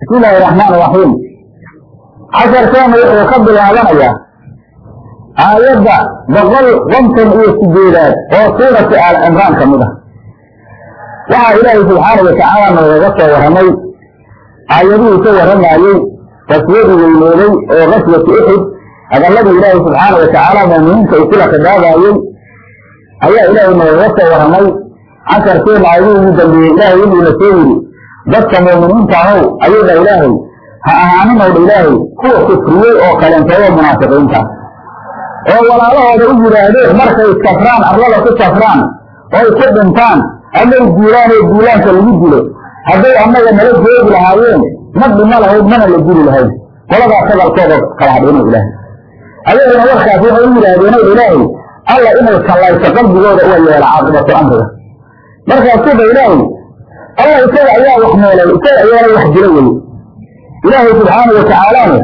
bismi illaahi raxmaan raxiim casharkeena wuxuu ka bilaabanayaa aayadda boqol konton iyo sideedaad oo suurati aal cimraan ka mid ah. Waxaa ilaahay subxaana watacaala noogaga soo warramay aayadihii ka warramayey qaswadii weynooday oo qaswati uxud hadalladii ilaahay subxaana watacaala muuminiinta uu kula khidaabayey ayaa ilaahay noogaga soo warramay casharkeena aayadihii ugu dambeeyey ilaahay inuuna soo yiri dadka muuminiinta ahow ayuudha ilaahay ha ahaaninowdha ilaahay kuwa kufriyey oo kalentooda munaafiqiinta. Oo walaalahooda u yidhaahdeen markay safraan arlada ku safraan oy ku dhintaan amay diilaan oo diilaanka lagu dilo hadday annaga nala joogi lahaayeen ma dhima lahayd mana la dili lahayn qoladaas hadalkooda kala hadhino ilaahay. Ayaguna warkaas waxay u yidhaahdeen ow ilaahay alla inay kallayso qalbigooda uga yeela caaqibatu amriga. Markaasuba ilaahay alla isaga ayaa wax meelay isaga ayaana wax dilo weye ilaahay subxaana watacaalana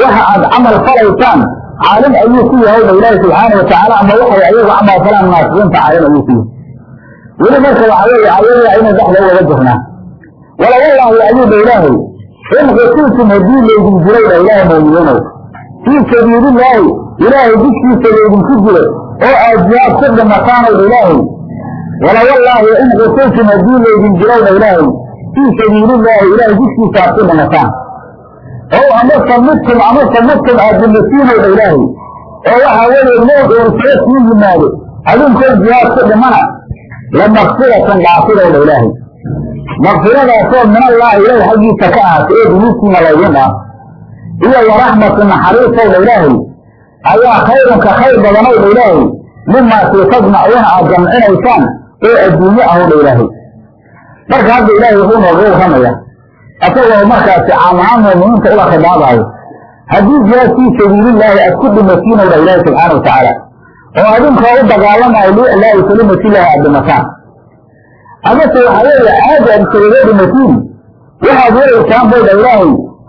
waxa aad camal falaysaan caalim ayuu ku yahayba ilaahi subxaana watacaala ama waxay ayagu camal falaan caalim ayuu ku yahay. Weli marka waxa weeye ayada ayna dhexda ugaga jirnaa. Wala wallaahi ayuuba ilaahay in qutiltum haddii laydin dilayba ilaahay muuminiinow fii sabiilillaahi ilaahay jidkiisa laydinku dilo oo aad jihaad ku dhimataanowdha ilaahay wala wallaahi in qutiltum haddii laydin dilayba ilaahay fii sabiilillaahi ilaahay jidkiisa aad ku dhimataan ow amase midtum amase midtum aad dhimasiinowdha ilaahay oo waxaa weeye moog oo isaga sii yimaado adinkood jihaad ku dhimana lamakfiratan dhaafidowdha ilaahay. Makfiradaasoo min allaahi ilaah xaggiisa ka ahaatay ee dunuubtiina laydin dhaaf. Iyo waraxmatu naxariisowdha ilaahay ayaa khayrunka khayr badanowdha ilaahay mimaasii tajmacuuna aad jamcinaysaan oo adduunye ahowdha ilaahay marka hadda ilaahay wuxuu nooga warramaya asagoo markaasi caam ahaan muuminiinta ula khidaabaayo haddii jihaad fii sabiilillaahi aad ku dhimasiinowdha ilaahi subxaana watacaala oo adinkoo u dagaalamayo liiclaahi kalimatillahi aad dhimataan. Amase waxaa weeye caadi aad iskagaga dhimatiin waxaad welaysaan bayda ilaahay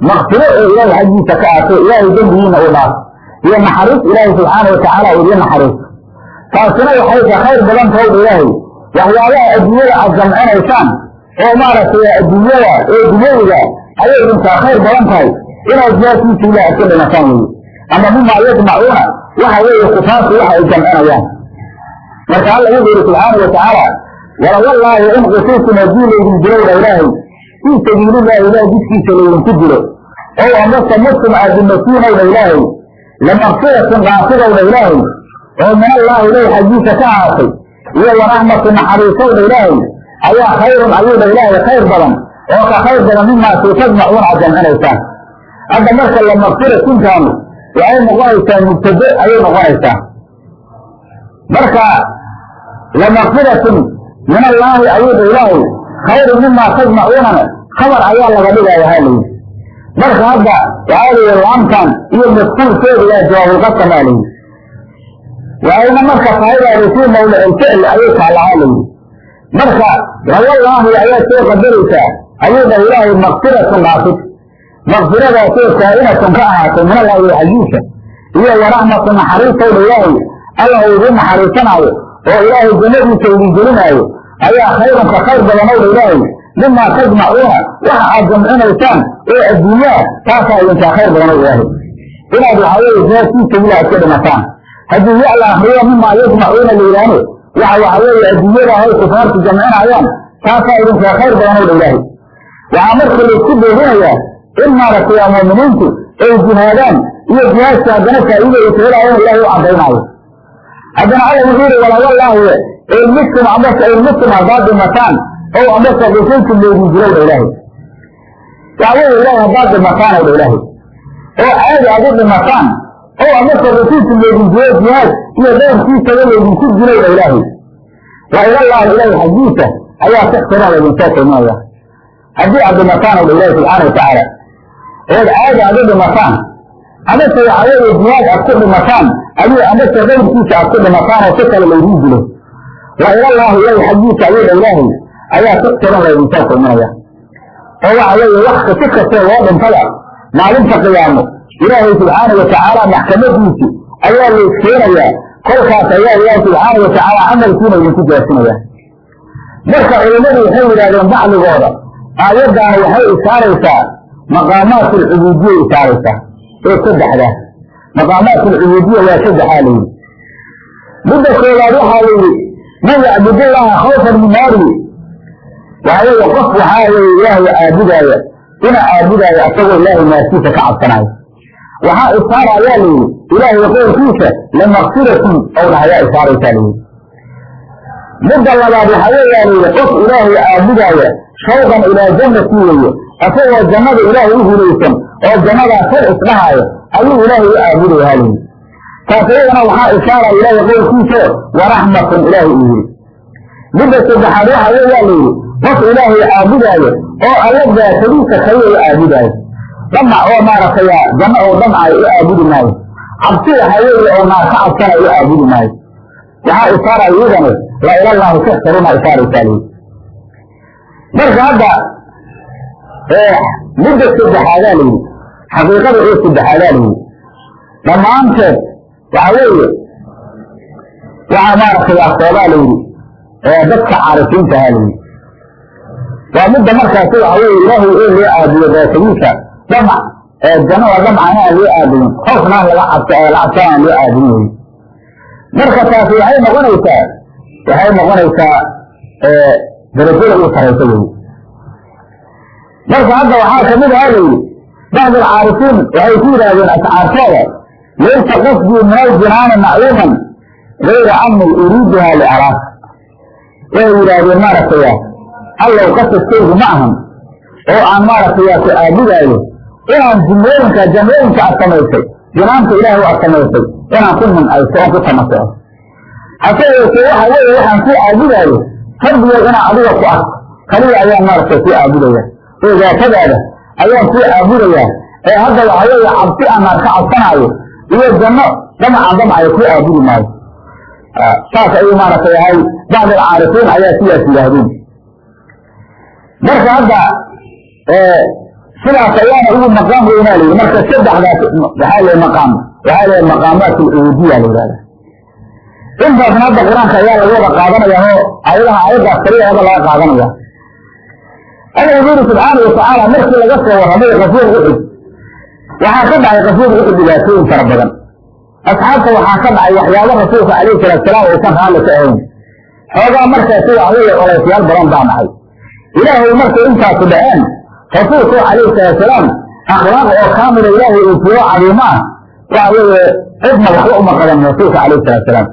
makfiro oo ilaahay xaggiisa ka aatay ilaahay dembigiina u dhaaf iyo naxariis ilaahay subxaana watacaala idiin naxariisto taasina waxay ka khayr badan tahowdha ilaahay waxyaabaha adduunyada aad jamcinaysaan oo maaragtay adduunyada ee dunyawiga ayay idinkaa khayr badan tahay inaad jihaadkiisa ilaah aad ka dhimataan weye ama mimaa yajmacuuna waxa weeye kufaartu waxa ay jamcinayaan marka alla wuxuu yihi subxaana watacaala wala wallaahi in qutiltum haddii laydin dilowdha ilaahay fii sabiilillahi ilaah jidkiisa laydinku dilo ow amase mustum aad dhimasiinowdha ilaahay lamakfiratun dhaafidowdha ilaahay oo min allaahi ilahi xaggiisa ka ahaatay iyo waraxmatu naxariisowdha ilaahay ayaa khayrun ayuudha ilaahay khayr badan oo ka khayr badan mimaasii tajmacuuna aad jamcinaysaan hadda marka lamakfiratintaanu waxay noqonaysaa mubtade ayay noqonaysaa marka lamakfiratun min allaahi ayuudha ilaahay khayrun mimaa tajmacuunana khabar ayaa laga dhigaya halayidhi marka hadda waxaa lihi laamtan iyo maskuulkeeda yaa jawaabulqasam aa layidhi waayna marka faa'idaada fii mawdicilficl ayay taalahaa layidhi marka lawallaahi ayaad soo qadaraysaa ayuudha ilaahay makfiratun dhaafid makfiradaasoo kaa'inatun ka ahaatay min allahi xaggiisa iyo waraxmatu naxariistowdha ilaahay alla uu idiin naxariisanaayo oo ilaahay jannadiisa idin gelinaayo ayaa khayrunka khayr badanowdha ilaahay. Mimaa tajmacuuna waxa aad jamcinaysaan ee adduunyaha taasaa idinkaa khayr badanow ilaahay. Inaad waxaa weeye jihaadkiisa ilaah aad ka dhimataan haddii ya la akriyo mimaa yajmacuuna la yidhaahno waxa waxa weeye adduunyada hay kufaartu jamcinayaan taasaa idinkaa khayr badanowdha ilaahay waxaa marka laysku beedinayaa in maaragtay waa muuminiintu ay jihaadaan iyo jihaadka haddana faa'iida ay kahelaayeen ilahay u caddaynaayo haddana alla wuxuu yihi walawallaahi ilmistum amase ilmistum haddaad dhimataan ow amase qusultum laydin dilowdha ilaahay. Waxa weeye ilahay haddaad dhimataanowdha ilaahay. Oo caadi aad u dhimataan ow amase qusultum laydin dilo jihaad iyo dowrkiisaba laydinku dilowdha ilaahay. Wa ilallaahi ilaahay xaggiisa ayaa sixtiraa laydinsoo kulminaya haddii aad dhimataan ilahi subxaana watacaala ood caadi aad dhimataan amase weeye jihaad aad ku dhimataan adigo amase dayrkiisa aad ku dhimataan oo si kale laydin dilo wa ilallaahi ilahi xaggiisa ayuudha ilaahay ayaa si tiran laydinsoo kulminaya oo waxa weeye wax si kastoo loo dhintada maalinta qiyaamo ilaahay subxaana watacaala maxkamadiisi ayaa layskeenayaa kolkaas ayaa ilaahi subxaana watacaala camalkiina idinku jaarsinaya marka culimmadu waxay yidhahdeen bacdigooda aayaddaani waxay ishaaraysaa maqaamaat alcubuudiya isaaraysa ee saddexda. Maqaamaat alcubuudiya waa saddexaa layidhi midda koowaad waxaa layidhi man yacbudullaha khawfan min naarihi waxaa qof waxaa weye ilaahay caabudaaya ina caabudaaya asagoo ilaahay naartiisa ka cabsanayo waxaa isaarayaa layidhi ilaahay qowlkiisa lamakfiratun ow dhahayaa isaaraysaa layidhi midda labaad waxaa weeyaa layidhi qof ilaahay caabudaaya shawqan ilaa jannati weeye asagoo jannada ilaahay u hulaysan oo jannadaa kor isdhahaaya ayuu ilaahay u caabudayaa layidhi taas iyadana waxaa isaara ilaahay qowlkiisa waraxmatun ilaahay uu yidhi midda saddexaad waxa weeyaa layidhi qof ilaahay caabudaayo oo alla daatadiisa kaliya u damac oo maaragtay janno oo dhamcayo u caabudi maayo cabsi waxa weeye oo naar ka cabsanayo u caabudi maayo waxaa isaaraya iyadani la ilallaahi taxsaruna isaaraysaa layidhi marka hadda midda saddexaadaa layidhi xaqiiqada ee saddexaadaa layidhi dhammaanteed waxa weeye waxaa maaragtay asoobaa layidhi dadka caarifiinta ahaa layidhi waa midda markaasi waxa weye ilaahay ee loo caabuyo daatadiisa damac jannada damcana aan loo caabuyin hoosna laga cabs la cabsana aan loo caabudin wey marka taasi waxay noqonaysaa waxay noqonaysaa darajada uu saraysa wey marka hadda waxaa ka mid ahaa layidhi bacd alcaarifiin waxay ku yidhaahdeen ascaartooda laysa qasdii min aljinaani macluuman gayra ani uriiduha liaraaka waxay yidhaahdeen maaragtaya allow qasadkaygu ma ahan oo aan maaragtay ku caabudaayo inaan jumooyinka jamooyinka ad samaysay jinaanta ilaahay ad samaysay inaan ku nimcayso oon ku tamasoco hase waxa weeye waxaan ku caabudaayo rabbigood inaan adiga ku arko kaliya ayaan maaragtay ku caabudaya oo daatadaada ayaan ku caabudayaa ee hadda waxa weeye cabsi anaan ka cabsanaayo iyo janno damacaan damcayo ku caabudi maayo. Saas ayuu maaragtay ahay bacd alcaarifiin ayaa sidaas yidhaahdeen marka hadda sidaas ayaana ugu maqaam weynaa layidhi marka saddexdaas waxaa lay maqaam waxaa lay maqaamaat alcubuudiya la yidhahda intaasna hadda qur'aanka ayaa laga wada qaadanaya oo ayadaha ayaddaas kaliyaaba laga qaadanaya alla wuxuu yidhi subxaana watacaala markii laga soo warramay qasuur uxud waxaa ka dhacay qasuur uxud dhibaatooyin fara badan. Asxaabta waxaa ka dhacay waxyaabo rasuulka calayhi salaatusalaam aysan raalli ka ahayn. Xoogaa markaasi waxaweye olaysyaal badan baa dhacay ilaahay markay intaasu dhaceen rasuulku calayhi salaatusalaam akhlaaq oo kaamila ilaahay uu fiiro cadiimo ah waxa weeye cidna waxba uma qaban rasuulka calayhi salaatusalaam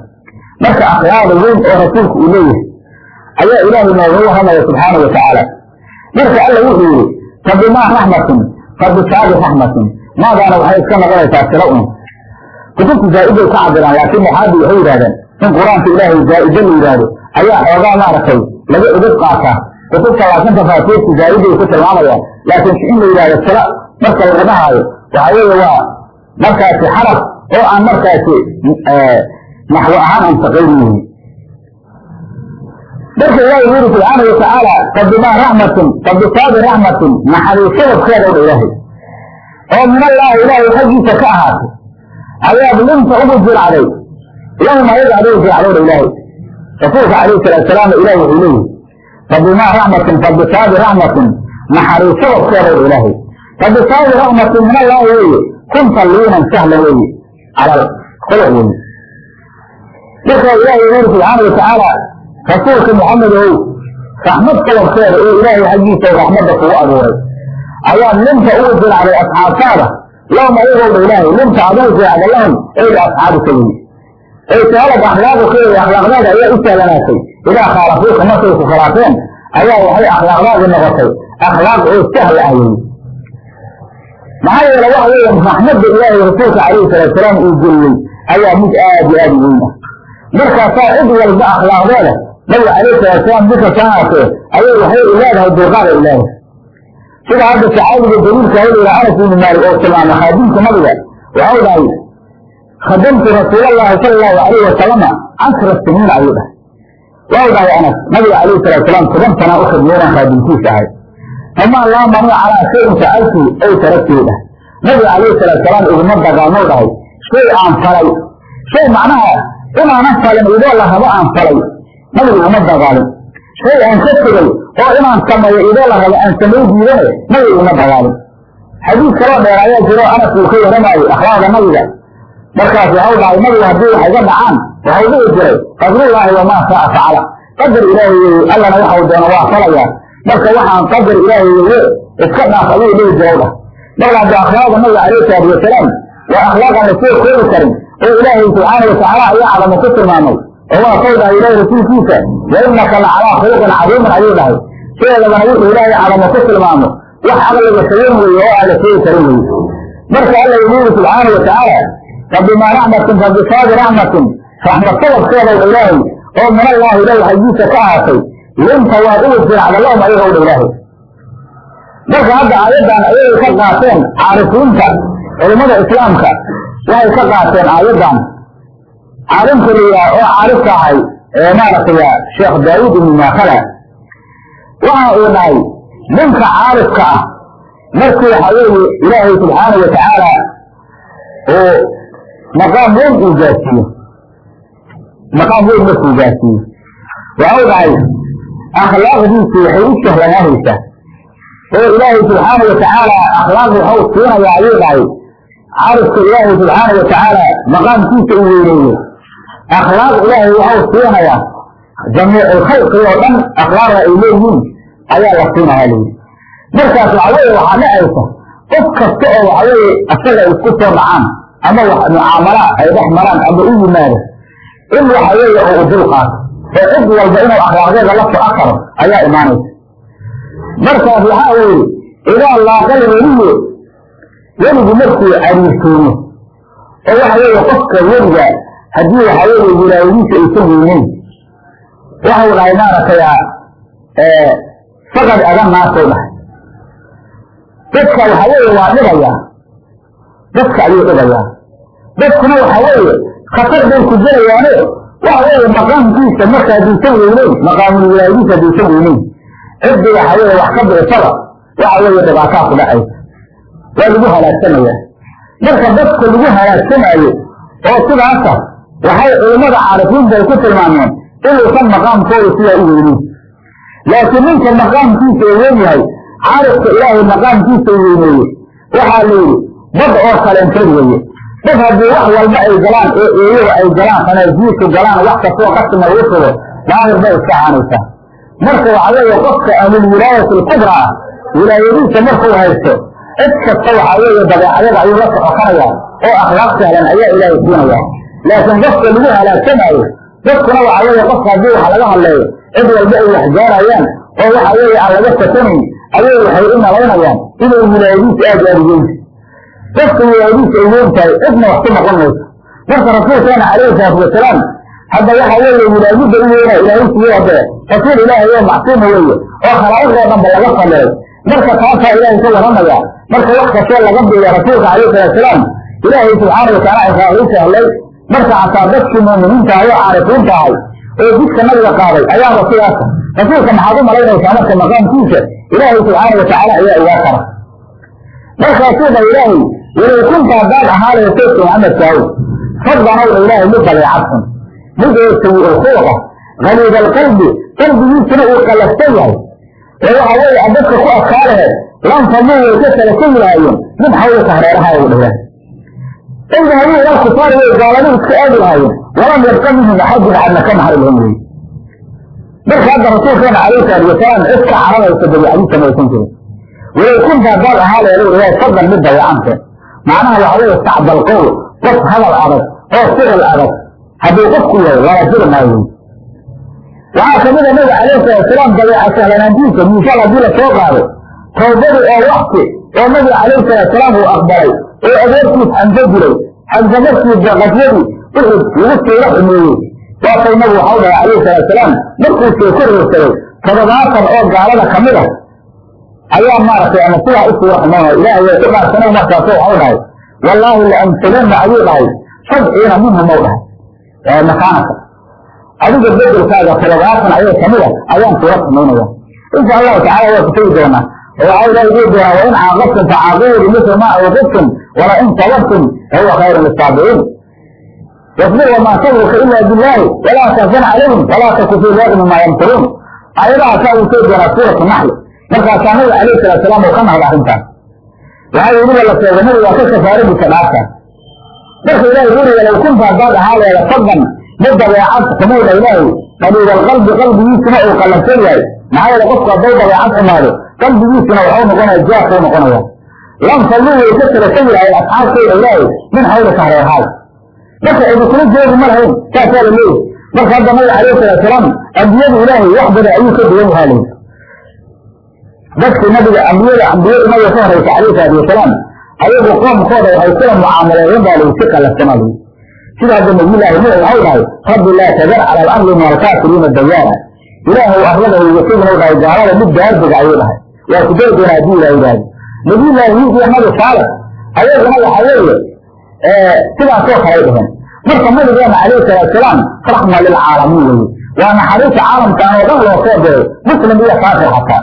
marka akhlaaqda weyn oo rasuulku uu leeyahay ayaa ilaahay noogaga warramaya subxaana wa tacaala. Marka alla wuxuu yidhi fabimaa raxmatin fabisaabi raxmatin maadaana waxay iska noqonaysaa sila un kutubta zaa'iday ka cabiraan laakiin maxaadi waxay yidhahdeen in qur'aanka ilaahay zaa'ida la yidhaahdo ayaa xoogaa maaragtay laga edib qaataa kutubta laakiin tafaasiirta zaa'iday ku tilmaamayaan laakiin in la yidhahdo sila marka laga dhahaayo waxa weeye waa markaasi xaraf oo aan markaasi naxwo ahaan aan shaqaynin yihiin marka ilaahay yuri subxaana watacaala fabimaa raxmatin fabisaabi raxmatin naxariis sababkeeda dha ilaahay oo min allaahi ilaahay xaggiisa ka ahaatay ayaad linta ugu jiracday lahum ayaga adigu jiracday dha ilaahay rasuulka calayhi salaatusalaam ilahi wuxuu leeyihi fabimaa raxmatin fabisaabi raxmatin naxariis sababkeeda dha ilaahay fabisaabi raxmatin min allaahi weeye kunta liinan sahlan weeye cala khuluq weeye marka ilaahay yuri subxaana watacaala rasuulka maxamed ow raxmad sababkeeda oo ilaahay xaggiisa raxmadda kugu abuuray ayaad linta ugu jiracday asxaabtaada lahum ayagowdha ilaahay linta aduu jiracda lahum eyda asxaabika wey ay sahalad akhlaaqukeeda akhlaaqdaada ayaa u sahlanaatay idaa khaalafuuka markay ku khilaafeen ayaa waxay akhlaaqdaadi noqotay. Akhlaaq oo sahla ah. Wey maxaa yeele waxa weeye raxmadda ilaahay rasuulka calayhi salaatusalaam uu geliyey ayaa mid aad iyo aad u weyn ah. Markaasaa cid walba akhlaaqdeeda nabiga calayhi salaatusalaam dika kahaatee ayay waxay leedahay dulqaada ilaahay. Sida hadda saxaabiga daliilka hawlayla anas ibni maalik oo tilmaamay khaadimka nabiga waxau dhahay khadamtu rasuulallahi sala allahu alayhi wasalama cashra siniin ayuu dhahay waxau dhahay anas nabiga calayhi salaatusalaam toban sanaa u khidmeynaan khaadimkiisa ahay. Famaa laamanii calaa shayin facaltu ay taraktuu dhahay nabiga calayhi salaatusalaam iguma dagaalmou dhahay. Shay aan falay. Shay macnaha inaanan falin idoo la aan falay. Nabiga iguma dagaalin. Shay aan ka tegay oo inaan sameeyo idoo la aan samay diidane nabiga iguma dagaalin. Xadiis kaloo dheer ayaa jiro anas uu ka waramaayey akhlaaqda nabiga. Markaas waxau dhahay nabiga haddii wax iga dhacaan waxau dhihi jiray qadrullaahi wamaa saa facala qadar ilaahay weye allana waxau doono waa falayaa marka waxaan qadar ilaahay weye iska dhaaf ayuu dhihi jiray dhah marka hadda akhlaaqda nabiga calayhi salaatu wasalaam waa akhlaaqan la soo koobi karin oo ilaahay subxaana watacaala ayaa cadamo ku tilmaamay. Oo waa kau dhahay ilaahay rasuulkiisa wa la calaa khuluqin cadiimin ayuu dhahay. Sideedabana wuxuu ilaahay cadamo ku tilmaamo wax aqliga sagan weye oo aan la sheegi karin weye marka alla yuu yiri subxaana watacaala fabimaa raxmatin fabisaadi raxmatin raxmad sababkeeda ilaahay oo min allahi ilahi xaggiisa ka ahaatay linta waad ugu jiracda lahum ayaga udha ilaahay. Marka hadda aayaddan ayay ka qaateen caarifiinta culimmada islaamka waxay ka qaateen aayaddan. Caalimka layihaha oo caarifka ahay ee maaragtay sheekh daawuud ibnu maakhala waxa uu dhahay ninka caarifka ah markii waxa weeye ilaahay subxaana watacaala oo maqaam weyn uu gaarsiiyo maqaam weyn markuu gaarsiiyo waxau dhahay akhlaaqdiisu waxay u sahlanaanaysaa oo ilaahay subxaana watacaala akhlaaq waxau siinayaa ayuu dhahay carifka ilaahay subxaana watacaala maqaamkiisa uu weyneeyo akhlaaq ilaahay waxau siinayaa jamiicu khalqi oo dhan akhlaaqda ay leeyihiin ayaa la siinayaa leyi markaas waxa weye waxaa dhacaysa qof kasta oo waxa weye asaga isku soo dhacaan ama wax mucaamala ay dhex maraan ama u yimaado in waxa weeye oo u dul qaato oo cid walba inuu akhlaaqdeeda la soco karo ayaa imaanaysa markaas waxaa weeye idaa laaqal weliyo weligu markuu cariirtoomo oo waxa weeye qofka weliga haddii waxa weeye wilaayadiisa aysan weyneyn waxau dhahay maaragtay faqad adan naasay dhahay dadka waxa weeye waa dhibayaa dadka ayuu dhibayaa dadkuna waxa weeye khatar bay ku jirayaane waxa weeye maqaamkiisa marka hadduusan weyneyn maqaamul wilaayadiisa hadduusan weyneyn ciddi waxa weeye wax ka birisada waxa weeye dhibaataa ku dhacaysa waa lagu halaagsamaya marka dadka lagu halaagsamaayo oo sidaasa waxay culimmada caarifiinta ay ku tilmaameen inuusan maqaamkooda sidaa u weyneyn laakiin ninka maqaamkiisa uu weyn yahay caarifka ilaahay maqaamkiisa uu weyneeye waxaa la yidhi dad oo kaleenteed weye dad haddii wax walba ay galaan oo eeyaha ay galaan fanaajiisu galaan wax kastoo qasima lagu sugo daahir bay iska caanaysaa. Marka waxa weeye qofka ahlulwilaayati alkubra ah wilaayadiisa markuu haysto cid kasta waxa weeye dabeecadada ayuu la socokanaya oo akhlaaq sahlan ayaa ilaahay siinaya laakiin qofka lagu halaagsamaayo dadkuna waxa weeye qofka haddii wax laga hadleeyo cid walba ay wax gaarayaan oo waxa weeye aan laga sakanayn ayay waxay u malaynayaan inay wilaayadiisa aad aad wilaayadiisa ay weyn tahay cidna wax ku noqon mayso. Marka rasuulkeena calayhi salaatu wasalaam hadda waxa weeye wilaayada u weyna ilaahay hadde rasuul ilaahay oo macsuuma weeye oo khalaa'iqoo dhanba laga fadilay marka taasaa ilaahay ka waramaya marka wax kastoo laga biiya rasuulka calayhi salatu wasalaam ilaahay subxaana wataala isaa u sahlay marka xataa dadkii muuminiinta ahay oo caarifiinta ahay oo jidka nabiga qaaday ayaaba sidaasa rasuulka maxaad u malaynaysaa marka maqaamkiisa? Ilaahay subxaana watacaala ayaa igaa kara markaasuu dha ilaahay walow kunta haddaad ahaalayo saydka maxamed kaawo faddanowdha ilaahay mid dabeecadsan mid oo sawi-ulkhuluqa haliid alqalbi qalbigiisuna uu qalafsan yahay. Oo waxa weeye ad dadka ku adkaa lanfamuu way ka kala lahaayeen mid xawlka hareerahaaga dhaheen idhabuu ila kufaari way gaaladu iska aadi lahaayeen walam yabqa minhum axadun cadna ka mahari lahum wey marka hadda rasuulkeena calayhi salaatu wasalaam cid cararaysa dabeicadiisa maysan jirin. Walow kunta haddaad ahaa leelo ilaahay fadlan mid dabeecante macnaha waxa weeye sacbal qowl qof hadal adag oo ficil adag hadduu qofku yahay lala jiri maayo waxaa kamida nabiga calayhi salatu wasalaam dabeeca sahlanaantiisa miisaal haddii la soo qaado tawbadu oo wakti oo nabiga calayhi salatu wasalaam uu aqbalay oo adeerkiis xamso jiray xamse markii qaswadii uxud lagu siira xumeeyey waatay nabigu waxau dhahay calayhi salatu wasalaam markuu soo kororsaday toddobaatan oo gaalada ka mid ah ayaa maaragtay ama sidaa u suuraxmaynaya ilaah way ku dhaarsanay markaaso waxau dhahay wallaahi laamtaganna ayuu dhahay. Sabciina minhum ou dhahay. Makaanaka adiga bedelkaaga toddobaatan ayay ka mid a ah. ayaan suura xamaynaya insha allahu tacala waa ku tegi doonaa. Oo waxaa ilahi guu doonaa wain caaqabtum facaaqibu bimisli maa cuuqibtum wala in sabartum fahuwa khayru lisaabiriin wasbir wamaa sabruka ilaa billaahi walaa tahzan calayhim walaa taku fii dayqin mima yamkuruun uu tegi doonaa suuratu naxli markaasaa nabiga calayhi salatu salaam uu ka nahda arrintaas waxaa weliba la sheegay nabiga waa ka kafaaradiisa dhaafta marka ilahay uriga low kunta haddaad ahaa leeda faddan mid dabeecad xumayda ilaahay. Qaliibalqalbi qalbigiisuna uu qalabsan yahay. Maxaa yeele qofku hadday dabeecad xumaado qalbigiisuna waxuu noqonaya jaafuu noqonaya. Lam falluu way ka tirasan yahay asxaabtooda ilaahay min xawlika hareerhaal marka idinkula joogi ma lahayn saasaa la leeyahy marka hadda nabiga alayhi salatusalaam ambiyadu ilaahay wax badan ayuu ka duwan yahaa leyi dadkii nabiga ambiyada ambiyada nabiga ka horeysa alayhi salaatu wasalaam ayagu qoomkooda waxay kula mucaamaleeyeen baa layi si qalafsanaa layi sida hadda nabiyullaahi nuux waxau dhahay rabbi laa tadar cala alardi min alkaafiriina dayaara ilaahu arlada weygasaguna dhahay gaalada mid gaardiga ayuu dhahay. Waa ku dari doona haddii ilah yidhaahdo nabiyullaahi huud iyo nabi saalex ayaguna waxa weeye sidaasoo kalay dheheen marka nabigeena calayhi salaatusalaam raxma lilcaalamiin weye waa naxariista caalamkaan oo dhan loo soo diray. Muslim iyo kaafir xataa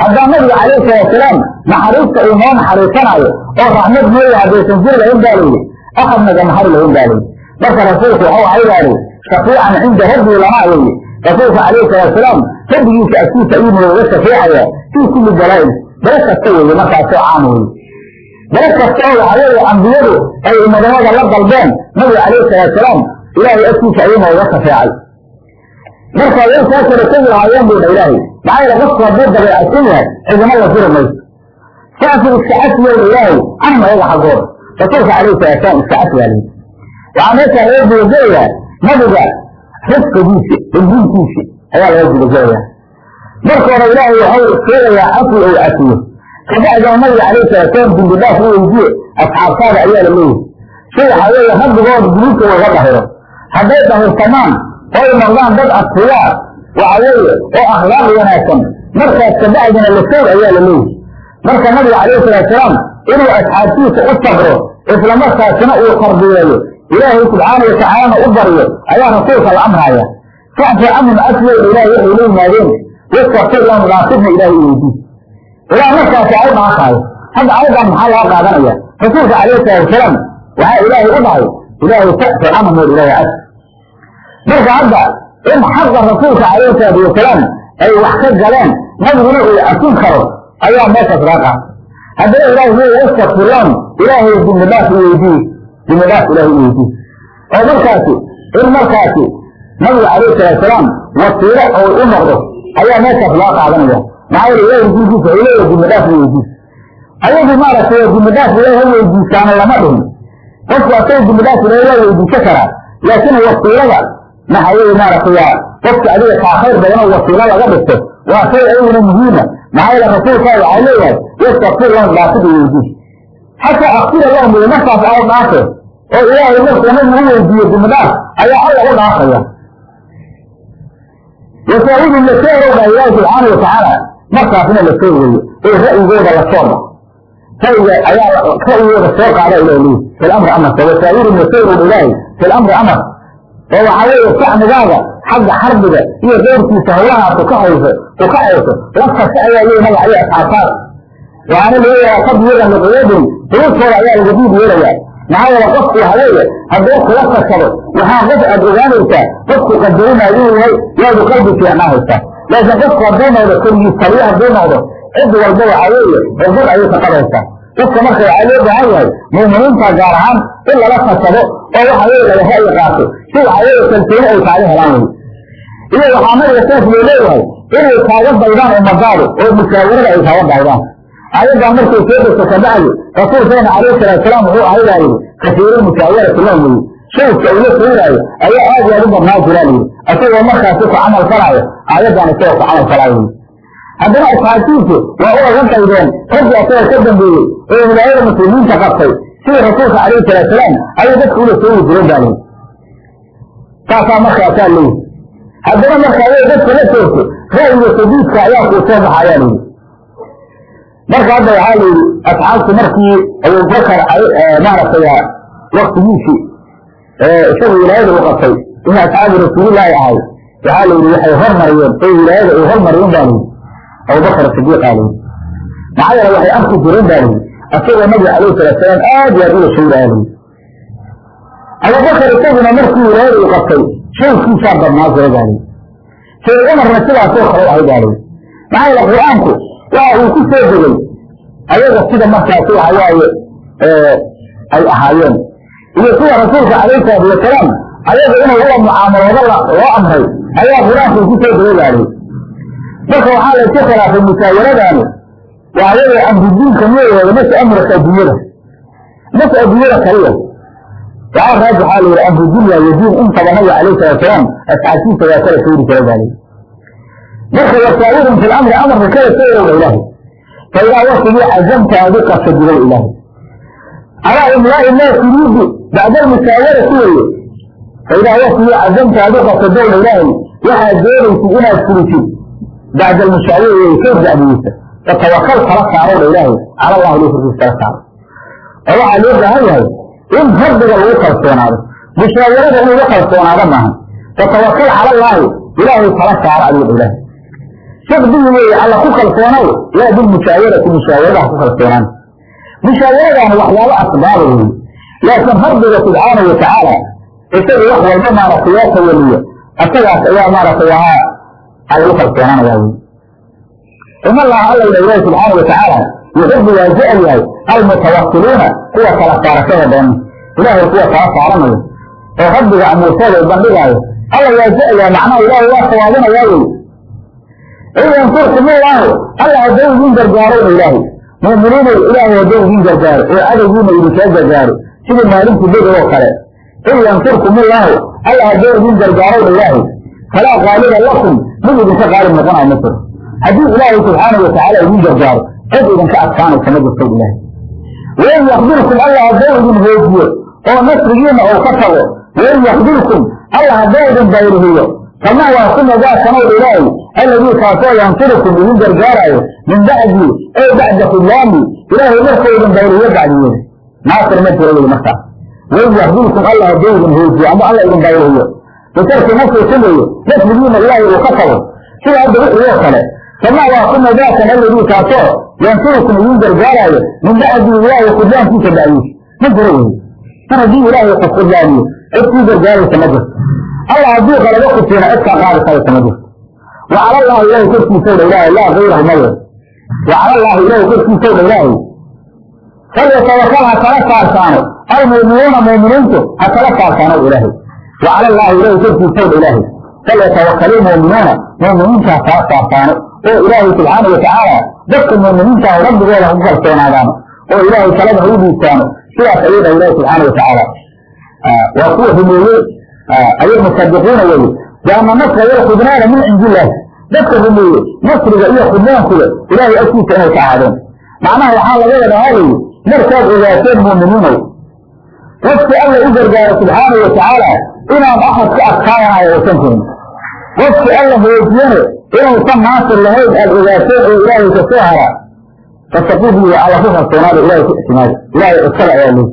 haddaa nabiga calayhi salaatusalaam naxariista uu noo naxariisanaayo oo raxmad mooya haddaysan jir lahayn baa layidhi akadnaga mahari lahayn baa marka rasuulku waxau ahay baa shafiican cinda rabbii lanaa weye rasuulka calayhi salaatusalaam rabbigiisa agtiisa ayuu nooga shafeecaya fii kulli dalaa'il bale kasta weeye markaasoo caam weye bale kasta oo waxa weeye ambiyadu ay umadamada la dalbeen nabiga calayhi salaatusalaam ilaahay agtiisa ayuu nooga shafeecay marka way kaa kala tegi lahaayeen buu dha ilaahay. Maxaa yeele qofku hadduu dabeecadsan yahay cidina la jiri mayso. Saasuu iska cafiyow ilaahay canhum ayaga xaggooda rasuulka calayhi salaatusalaam iska waxaa meeshaa laga gudagelayaa nabiga rifqigiisi ridinkiisi ayaa laga gudagelayaa marka hore ilaahay waxau sheegayaa cafi ou cafiyo kabacdina nabiga calayhi salaatusalaam dhaaf u weydiye asxaabtaada ayaa la leeyahy si waxaa weeye rabbigooda dunuubta waga dhahiro hadday dhahirtamaan oy noqdaan dad adkiyaa waxa oo akhlaaq wanaagsan. Markaas kabacdina lasoog ayaa la leeyahy marka nabiga calayhi salaatusalaam inuu asxaabtiisa u sabro isla markaasina uu tarbiyeeyo. Ilaahay subxaana watacaalana u baryo ayaa rasuulka la amraya facfu canhum aslow ilahay waxay la yimaadeen wastakfir lahum dhaafidna ilahay u weydiis ilaa markaasi ay dhaafaayo hadda ayadan maxaa laga qaadanaya? Rasuulka calayhi salaatusalaam waxaa ilaahay u dhahay ilaahay canhum oo ilahay cas marka hadda in xaqa rasuulka calayhi salaatu wasalaam ay wax ka galeen nabiguna uu casin karo ayaa meeshaas laga wastakfir lahum ilaahay dimbi dhaaf u weydiis dimbi dhaaf ilahay u weydiis oo markaasi in markaasi nabiga calayhi salaatusalaam wasiilo oo u noqdo ayaa meeshaas laga qaadanaya maxaa yeele ilahay rasuulkiisa wuxuu leeyahay dimbi dhaaf u weydiis ayagu maaragtay dimbi dhaaf ilahay ha weydiisaana lama dhihin. Qofku asaga dimbi dhaaf ilahay waa weydiisan karaa laakiin wasiilada maxa weye maaragtay qofka adiga kaa khayr badanoo wasiilo laga dhigto waa shay ayaguna muhiima maxaa yeele rasuulkaa leeyahay dhaafid u weydiis xataa akfira lahum iyo markaas ao dhaafe oo ilaahay markuu nabigu u weydiiyo dimidhaaf ayaa alla u dhaafaya wasaa'idin la soo rowdha ilaahi subxaana watacaala markaasna la soo weeye oo ra'yigooda la soo dha ra'yiga ayaa ra'yigooda soo qaada ilah leeyi fi lamri amarka wasaa'idin la soo rowdha ilaahi fi lamri oo waxaa weeye shacnigaaga xagga xarbiga iyo qeyrkiisa hawlahaas u ka hayso u ka hayso lafkasta ayaa leeyi nabiga caleyhi asxaabtaada waxaana leeyahay qadyaga liquyadin qulubtooda ayaa laga diid maxaa yeele qofku waxa weeye hadduu kula tashado waxaa qof aad ogaanaysaa qofku qadarinaayo inuu yahay yaadu qalbi fiicnaa haysaa laakiin qofku hadduu noqdo keligiis taliyo hadduu noqdo cid walba waxa weeye cudad ayay ka qabaysaa qofka marka waxaa loo baahan yahay muuminiinta gaar ahaan in lala tashado oo waxa weeye laga qaato si weeye kalsooni ay kaaga helaan wey iyo waxaa nabiga saas loo leeyahay inay kaaga daydaan ummadaadu oo musaawarada ay kaaga daydaan ayadaa markay soo degto kabacdi rasuulkeena calayhi salaatusalaam wuxuu ahay baa yidhi kasiiru musaawarati lahum weye shayska ula sawiraayo ayaa aad yaad u badnaa jiraa layidhi isagoo markaasi ku camal falaayo aayaddan isagoo ku camal falaayo haddana asxaabtiisu waa u oga qaydeen raggii asagoo ka dambeeyey oo wilaayada muslimiinta qabtay sidii rasuulka calayhi salaatusalaam ayay dadka ula soogi jireen baa saasaa markaasaa leeyihi haddana marka ayay dadka la joogto ra'yiga sadiidka ayaa kuu soo baxa ayaa layidhi marka hadda waxaa la yidhi asxaabtu markii abubakar maaragtay waktigiisii isaga wilaayada u qabtay in asxaabi rasuulillaahi ahay waxaa la yidhi waxay hormariyeen oo wilaayada ay hormariyeen baa layidhi abubakar sidiiq aa layidhi maxaa yeele waxay arki jireen baa layidhi asagoo nabiga calayhi salaatusalaam aad iyo aad ula shawraa layidhi abubakar isaguna markii wilaayada u qabtay shawkiisaa badnaa baa layidhi sayd cumarna sidaasoo kale baa layidhi maxaa yeele qur'aanku waxa uu ku soo degay ayaga sida markaasi waxa waaye ay ahaayeen. Iyo sida rasuulka calayhi salaatu wasalaam ayaga inuu ula mucaamaloodo loo amray ayaa qur'aanku ku soo dabagaaday marka waxaa layska khilaafay musaawaradaani waa ayaga amrudiinka miyaheeda mase amrka adduunyada? Mase adduunyada kaliya waxaa raaj waxaa la yidhi amrudunya iyo diin intaba nabiga calayhi salatu wasalaam asxaabtiisa waa kala soori kala gaaday marka wasaawirun fi lamri amarka kala soorowdha ilaahay faidaa wasigii cazamta adu qabsadigow ilaahay calaa imlaai maa turiidu bacda almusaawarati weye faidaa wasigii cazamta adu qabsadowdha ilaahay waxaad doonaysid inaad fulisid bacda almushaawir weye kayf bacdigiisa fatawakal kala saarowdha ilaahay cala allah ilay korkiisa kala saaro. Oo waxaa loo baahan yahay in rabbiga lagu kalsoonaado. Mushaawarada in lagu kalsoonaado maaha. Fatawakal cala allaahi ilaahay kala saaro adiga ilaahay. Shardigii weeye alla ku kalsoonow laa bilmushaawarati mushaawaradaha ku kalsoonaan. Mushaawaradaana waxyaabo asbaaba weeye laakiin rabbiga subxaanahu watacaala isaga wax walba maaragtay yaa tawaliya asagaas ayaa maaragtay ahaa a lagu kalsoonaanayaa wey in alla ilahi subxaana watacaala yuxibu waa yahay almutawakiluuna kuwa kala saarashada doona ilaahay kuwa kala saaranaya oo rabbiga amuurtooda bandhigaayo alla waa yahay macnaha ilaahay waa sawaabinayaa wey in yansurkum illaahu alla hadduu idin gargaarowna ilaahay mu'miniinow ilaahay hadduu idin gargaaro oo cadowgiina idinkaa gargaaro sidii maalintii bedel oo kale in yansurkum illaahu alla hadduu idin gargaarowna ilaahay falaa qaaliba lakum mid idinka qaalib noqonayo ma jiro haddii ilaahay subxaanahu watacaala idin gargaaro cid idinka adkaanaysa ma jirto ilaahay wain yakdilkum alla hadduu idin hoojiyo oo nasrigiina uu ka tago wain yakdilkum alla hadduu idin bayrihiyo fama waa kuma daakanow ilaahay alladii kaasoo yansurukum idin gargaaraayo min bacdi ay bacda khidlaani ilaahay markuu idin bayriyo bacdiyeeda naasir ma jiro weli markaas wain yakdilkum alla hadduu idin hoojiyo ama alla idin bayriyo bitarki nafsi kumayo nasrigiina ilaahay uu ka tago sida hadda wixii oo kale fama waa kuma daakan alladii kaasoo yansurukum idin gargaaraayo min bacdi ilaahay khidlaankiisa bacdiisa ma jiro weli mar haddii ilaahay ku khidlaaniyo cid kii gargaaraysa ma jirto alla haddii qalabo kutiina cid kaa qaadi karaysa ma jirto wa cala allahi ilahay korkiisow dha ilaahay laa gayrahu maye wa cala allahi ilahay korkiisow dha ilaahay falyatawakal ha kala saartaano almu'minuuna mu'miniintu ha kala saartaano ilaahay wa cala allahi ilahay korkiisow dha ilaahay falyatawakal ilmu'minuuna mu'miniinta ha kala saartaano oo ilaahay subxaana watacaala dadka mu'miniinta ah rabbigooda ha ku kalsoonaadaano oo ilaahay talada ha u dhiibtaano sidaas ayuu dha ilaahi subxaana watacaala waa kuwa rumeeyey ayay musadiquuna weye biana nasra walkhudnaana min cindi illaahi dadka rumeeye nasriga iyo khudnaankuda ilaahay agtiisa inay ka ahaadeen macnaha waxaa laga wadahaa weye markaad ogaateen mu'miniinow qofki alla u gargaaro subxaana watacaala inaan axad ka adkaayanayo aysan jirin qofki alla hoojiyane inuusan naasir lahayn aad ogaateen oo ilaahay ka soo hara fastaquudiyo alla ku kalsoonaada ilahay ku ictimaada ilaahay iskale ayaa leey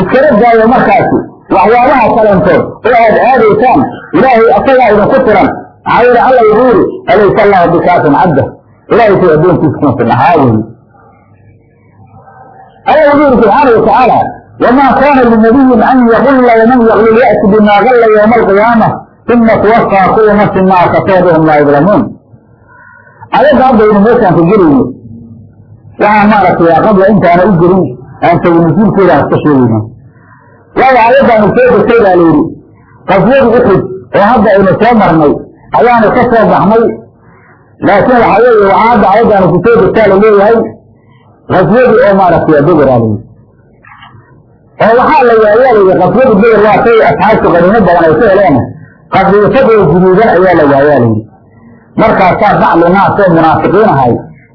iskala daayo markaasi waxyaabaha kalantood oo aad aadaysaan ilaahay asagaa idinku tiran maxaa yeele alla wuxuu yidhi alaysa allahu bikaafin cabda ilahay say addoonkiisa kuma filna haa weyi alla wuxuu yidhi subxaana watacaala wamaa kaana linabiyin an yaqulla waman yaglul ya'ti bima galla yowma alqiyaama uma tuwafaa kullu nafsin maa kasabat hum laa yudlamuun ayadda haddaynu meeshaan ka gelayno waxaan maaragtay qabla intaana u gelin aan tagnasiilkeeda aan iska sheegayno waayo ayaddaanu soo degtay baa layidhi qaswadu uxud oo hadda aynu soo marnay ayaanu ka soo baxnay laakiin waxaa weeye waxaa hadda ayaddaanu ku soo degtaa la leeyahay qaswadii oo maaragtay begeraa layidhi oo waxaa la waayaa layidhi qaswadu beger waa say asxaabtu qaniimo badan qasiifadoo guduudan ayaa la waayaa layidhi markaasaa bacli naas oo munaafiqiin ahay.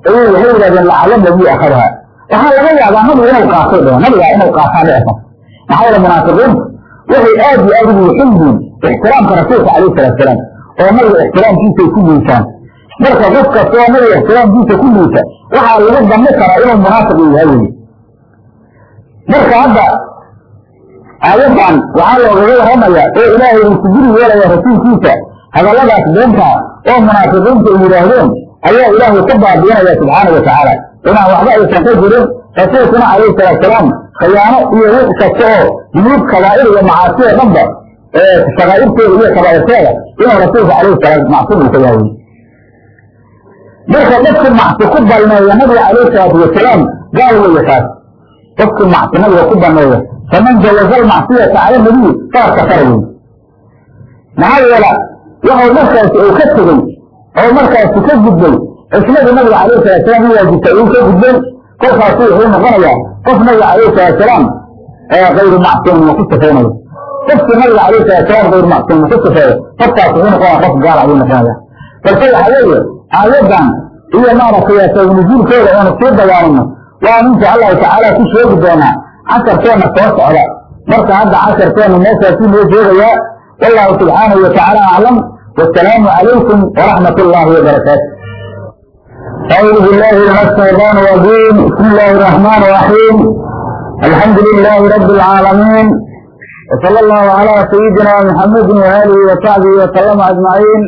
Ayay waxay yidhahdeen lacala nabiy akhadaha waxaa laga yaabaa nabigu inuu qaatay dheh nabigaa inuu qaataa dhicsan maxaa yeele munaafiqiintu waxay aad iyo aad ugu waxan yihiin ixtiraamka rasuulka calayhi salatu salaam oo nabiga ixtiraamkiisay ku liisaan marka qof kastoo nabiga ixtiraamkiisa ku liisa waxaa lagu dami karaa inuu munaafiq yahay. Weye marka hadda aayaddan waxaa loogaga warramaya oo ilaahay uu ku guri yeelaya rasuulkiisa. Hadalladaas beentaa oo munaafiqiinta ay yidhaahdeen ayaa ilaahay ka baabiinaya subxaana watacaala inaan waxba aysan ka jirin rasuulkuna calayhi salaatu salaam khiyaano iyo wix kasta oo dunuub kabaa'ir iyo macaasiya dhanba shaqaa'irteeda iyo kabaa'irteeda inuu rasuulka calayhi salaam macsuum uu ka yahay. Marka dadku macsi ku balmeeya nabiga calayhi salaatu wasalaam gaal weeye kaas qofkii macsinadiga ku baneeya faman jawaza almacsiyata cala nabiyi faar kafara wey maxaa yeela waxau markaasi uu ka tegey oo markaasi ka gudbay cismadii nabiga calayhi salaatusalaam u waajibtay uu ka gudbeen kolkaasu wuxuu noqonayaa qof nabiga calayhi salaatusalaam kayru macsuumin ku sifaynayo qofkii nabiga calayhi salaatusalaam kayru macsuumin ku sifeeyo qofkaas wuxuu noqonaya qof gaal ayuu noqonaya balse waxa weeye aayadan iyo maaragtay sabnuzuulkooda oonu sii bayaanino waa insha allahu tacaala ku doonaa casharkeenna soo socda marka hadda casharkeenna meeshaasuu noo joogayaa wallahu subxaanahu watacaala aclam wasalaamu calaykum waraxmat ullaahi wabarakaatu أعوذ بالله من الشيطان الرجيم بسم الله الرحمن الرحيم الحمد لله رب العالمين وصلى الله على سيدنا محمد وآله وصحبه وسلم أجمعين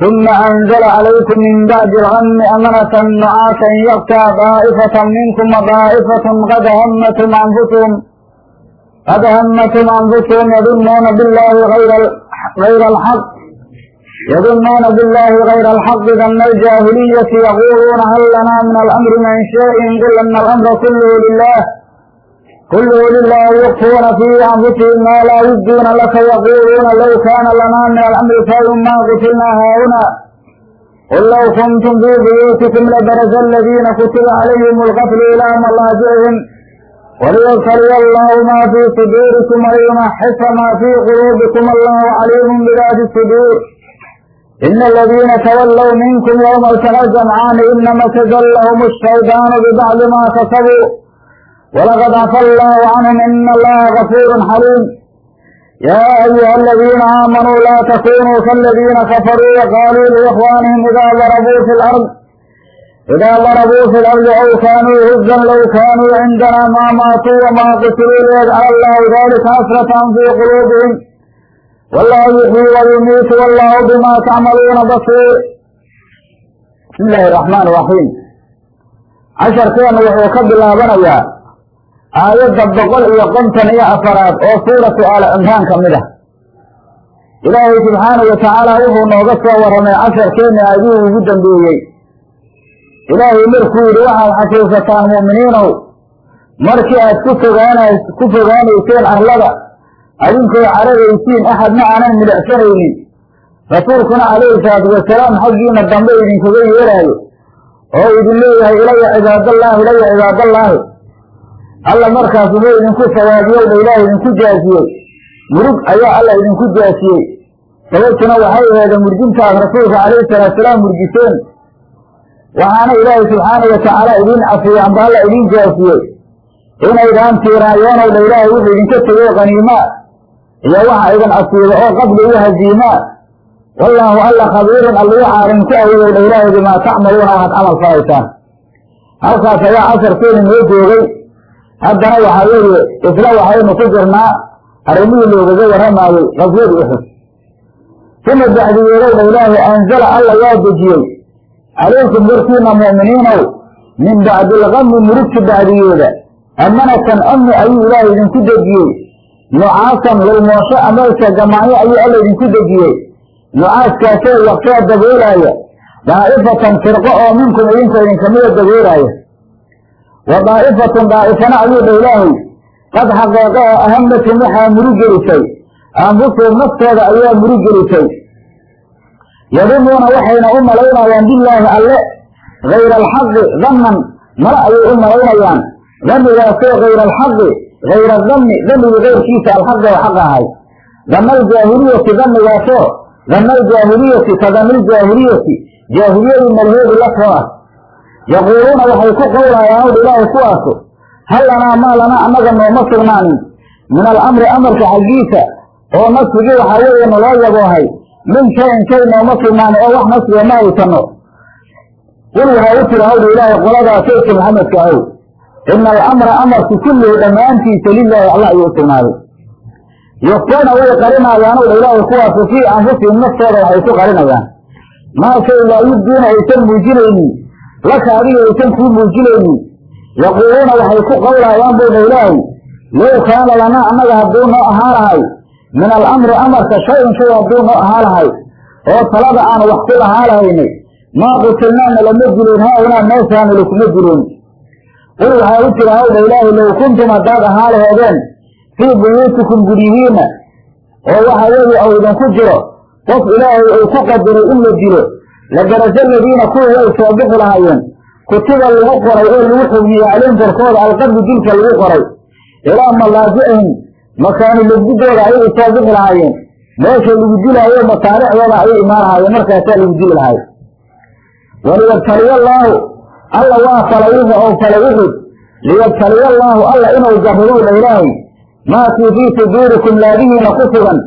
ثuma anzla calaykum min bacdi algami amanatan nacaasan yaktaa daa'ifata minkum wadaa'ifatun qad hammatum anfusuhum qad hammatum anfusuhum yadunnuuna billahi hayra alxaq yadunnuuna billahi hayra alxaqi dana aljaahiliyati yaquuluuna hal lanaa min alamri man shaain qul ina alamra kuluhu lilah kuluu lilah yaktuuna fii anfusihim maa laa yubduuna laka yaquuluuna low kaana lanaa min alamri shayun maa qutilnaa haahunaa qul low kuntum fii buyuutikum labarasa aladiina kutiba calayhim alqatlu ilaa malaajicihim waliyabtaliya allahu maa fii suduurikum waliyumaxisa maa fii quluubikum allahu caliimun bidaati suduur إن الذين تولوا منكم يوم altaqa jamcaani إنما tazallahum الشيطان ببعض ما kasabuu ولقد عفى الله عنهم إن الله غفور حليم يا أيها الذين آمنوا لا تكونوا كالذين كفروا وقالوا لإخوانهم إذا ضربوا في الأرض إذا ضربوا في الأرض أو كانوا هزا لو كانوا عندنا ما ماتوا وما قتلوا ليجعل الله ذلك حسرة في قلوبهم والله يحيي ويميت والله بما تعملون بصير بسم الله الرحمن الرحيم عشر كان وحو كبلابنيا aayadda boqol iyo konton iyo afaraad oo suuratu aal cimraan ka mid ah. Ilaahay subxaanahu watacaala wuxuu nooga soo warramay casharkeenna aadihii ugu dambeeyey. Ilaahay markuu yidhi waxaad xasuusataan mu'miniinow markii aad ku fogaanays ku fogaanayseen arlada adinkoo cararaysiin axadna aanan midhacsanaynin rasuulkuna calayhi salaatu wasalaam xaggiina dambe idinkaga yeeraayo oo idin leeyahay ilaya cibaadallaahi ilaya cibaadallaahi alla markaas wuxuu idinku sawaabiyow dha ilaah idinku jaasiyey murug ayaa alla idinku jaasiyey sababtuna waxay aheeda murjintaad rasuulka calayhi salaatusalaam murjiseen. Waxaana ilaahay subxaana watacaala idiin cafiyey amba alla idiin jaasiyey inaydaan tiiraayoonow dha ilaahay wuxuu idinka tegey qaniimaa iyo waxa idin asiiba oo qabli iyo haziimaa wallaahu alla khabiirun alligu caalim ku awogow dha ilaahay bimaa tacmaluuna waxaad camal falaysaan halkaas ayaa casharkeeni noo joogay haddana waxaa weeye isla waxaynu ku jirnaa arrimihii loogaga warramaayey qaswadi uxud uma bacdiyeedowdha ilaahay anzala alla waa dejiyey. Calaykum warkiina mu'miniinow min bacdi ilqami murugti bacdiyeeda amanatan amni ayuu ilaahay idinku dejiyey. Nucaasan lulmoosho ameelka gamaanyo ayuu alla idinku dejiyey. Nucaaskaasoo yaqshaa daboolaaya daa'ifatan firqo oo minkum idinka idinkamida daboolaaya wa daa'ifatun daa'ifana ayuu dha ilaahay qad xaqeeqo oo ahamatum waxaa murug gelisay anfusuhum naftooda ayaa murug gelisay yadumuuna waxayna u malaynayaan billaahi alle hayra alxaqi dannan mala ayay u malaynayaan damigaasoo hayra alxaqi hayra danni damiga keyrkiisa alxaqi oo xaq ahay dana aljaahiliyati damigaasoo dana aljaahiliyati ka dani ljaahiliyati jaahiliyadii malheedi la soo ah yaquuluuna waxay ku qowlayaan owdha ilaahay kuwaasu hal lanaa maa lanaa annaga nooma sugnaanin min alamri amarka xaggiisa oo nasrigii waxaa weeye naloo yaboohay min shayin shay nooma sugnaanin oo wax nasriga ma haysanno. Qul waxaa u tira howdha ilaahay qoladaa saydka maxamedka ahow ina alamra amarku kulluhu dhammaantiisa lilaahi allah ayuu u sugnaaday yukfuuna way qarinayaan owdha ilaahay kuwaasu fii anfusihim naftooda waxay ku qarinayaan maa shay laa yubduuna aysan muujinaynin laka adiga aysan kuu muujinaynin. Yaquuluuna waxay ku qowlaayaan buu dha ilaahay low kaana lanaa annaga hadduu noo ahaa lahay min alamri amarka shay-un shay hadduu noo ahaa lahay oo talada aan wax ku lahaa lahaynay maa qutilnaana lama diloon haahunaa meeshaana lakuma diloon qul waxaa u jira hawdha ilaahay low kuntum haddaad ahaa laheedeen fii buyuutikum guryihiina oo waxa weeye ou idinku jiro qof ilaahay uu ku qadaray in la dilo la darajo aladiina kuwa way soo bixi lahaayeen kutiba lagu qoray oo lagu xugmiyey calayhim korkooda alqadbu dilka lagu qoray ilaa malaajicihim makaani lagdidooda ayay soo bixi lahaayeen meesha lagu dilaayo masaaricdooda ayay imaan lahaayeen markaasaa lagu dili lahay waliyabtaliya allaahu alla waa falay ou falay wuxud liyabtaliya allaahu alla inuu jarribow dha ilaahay maa kii fii suduurikum laadihiina ku sugan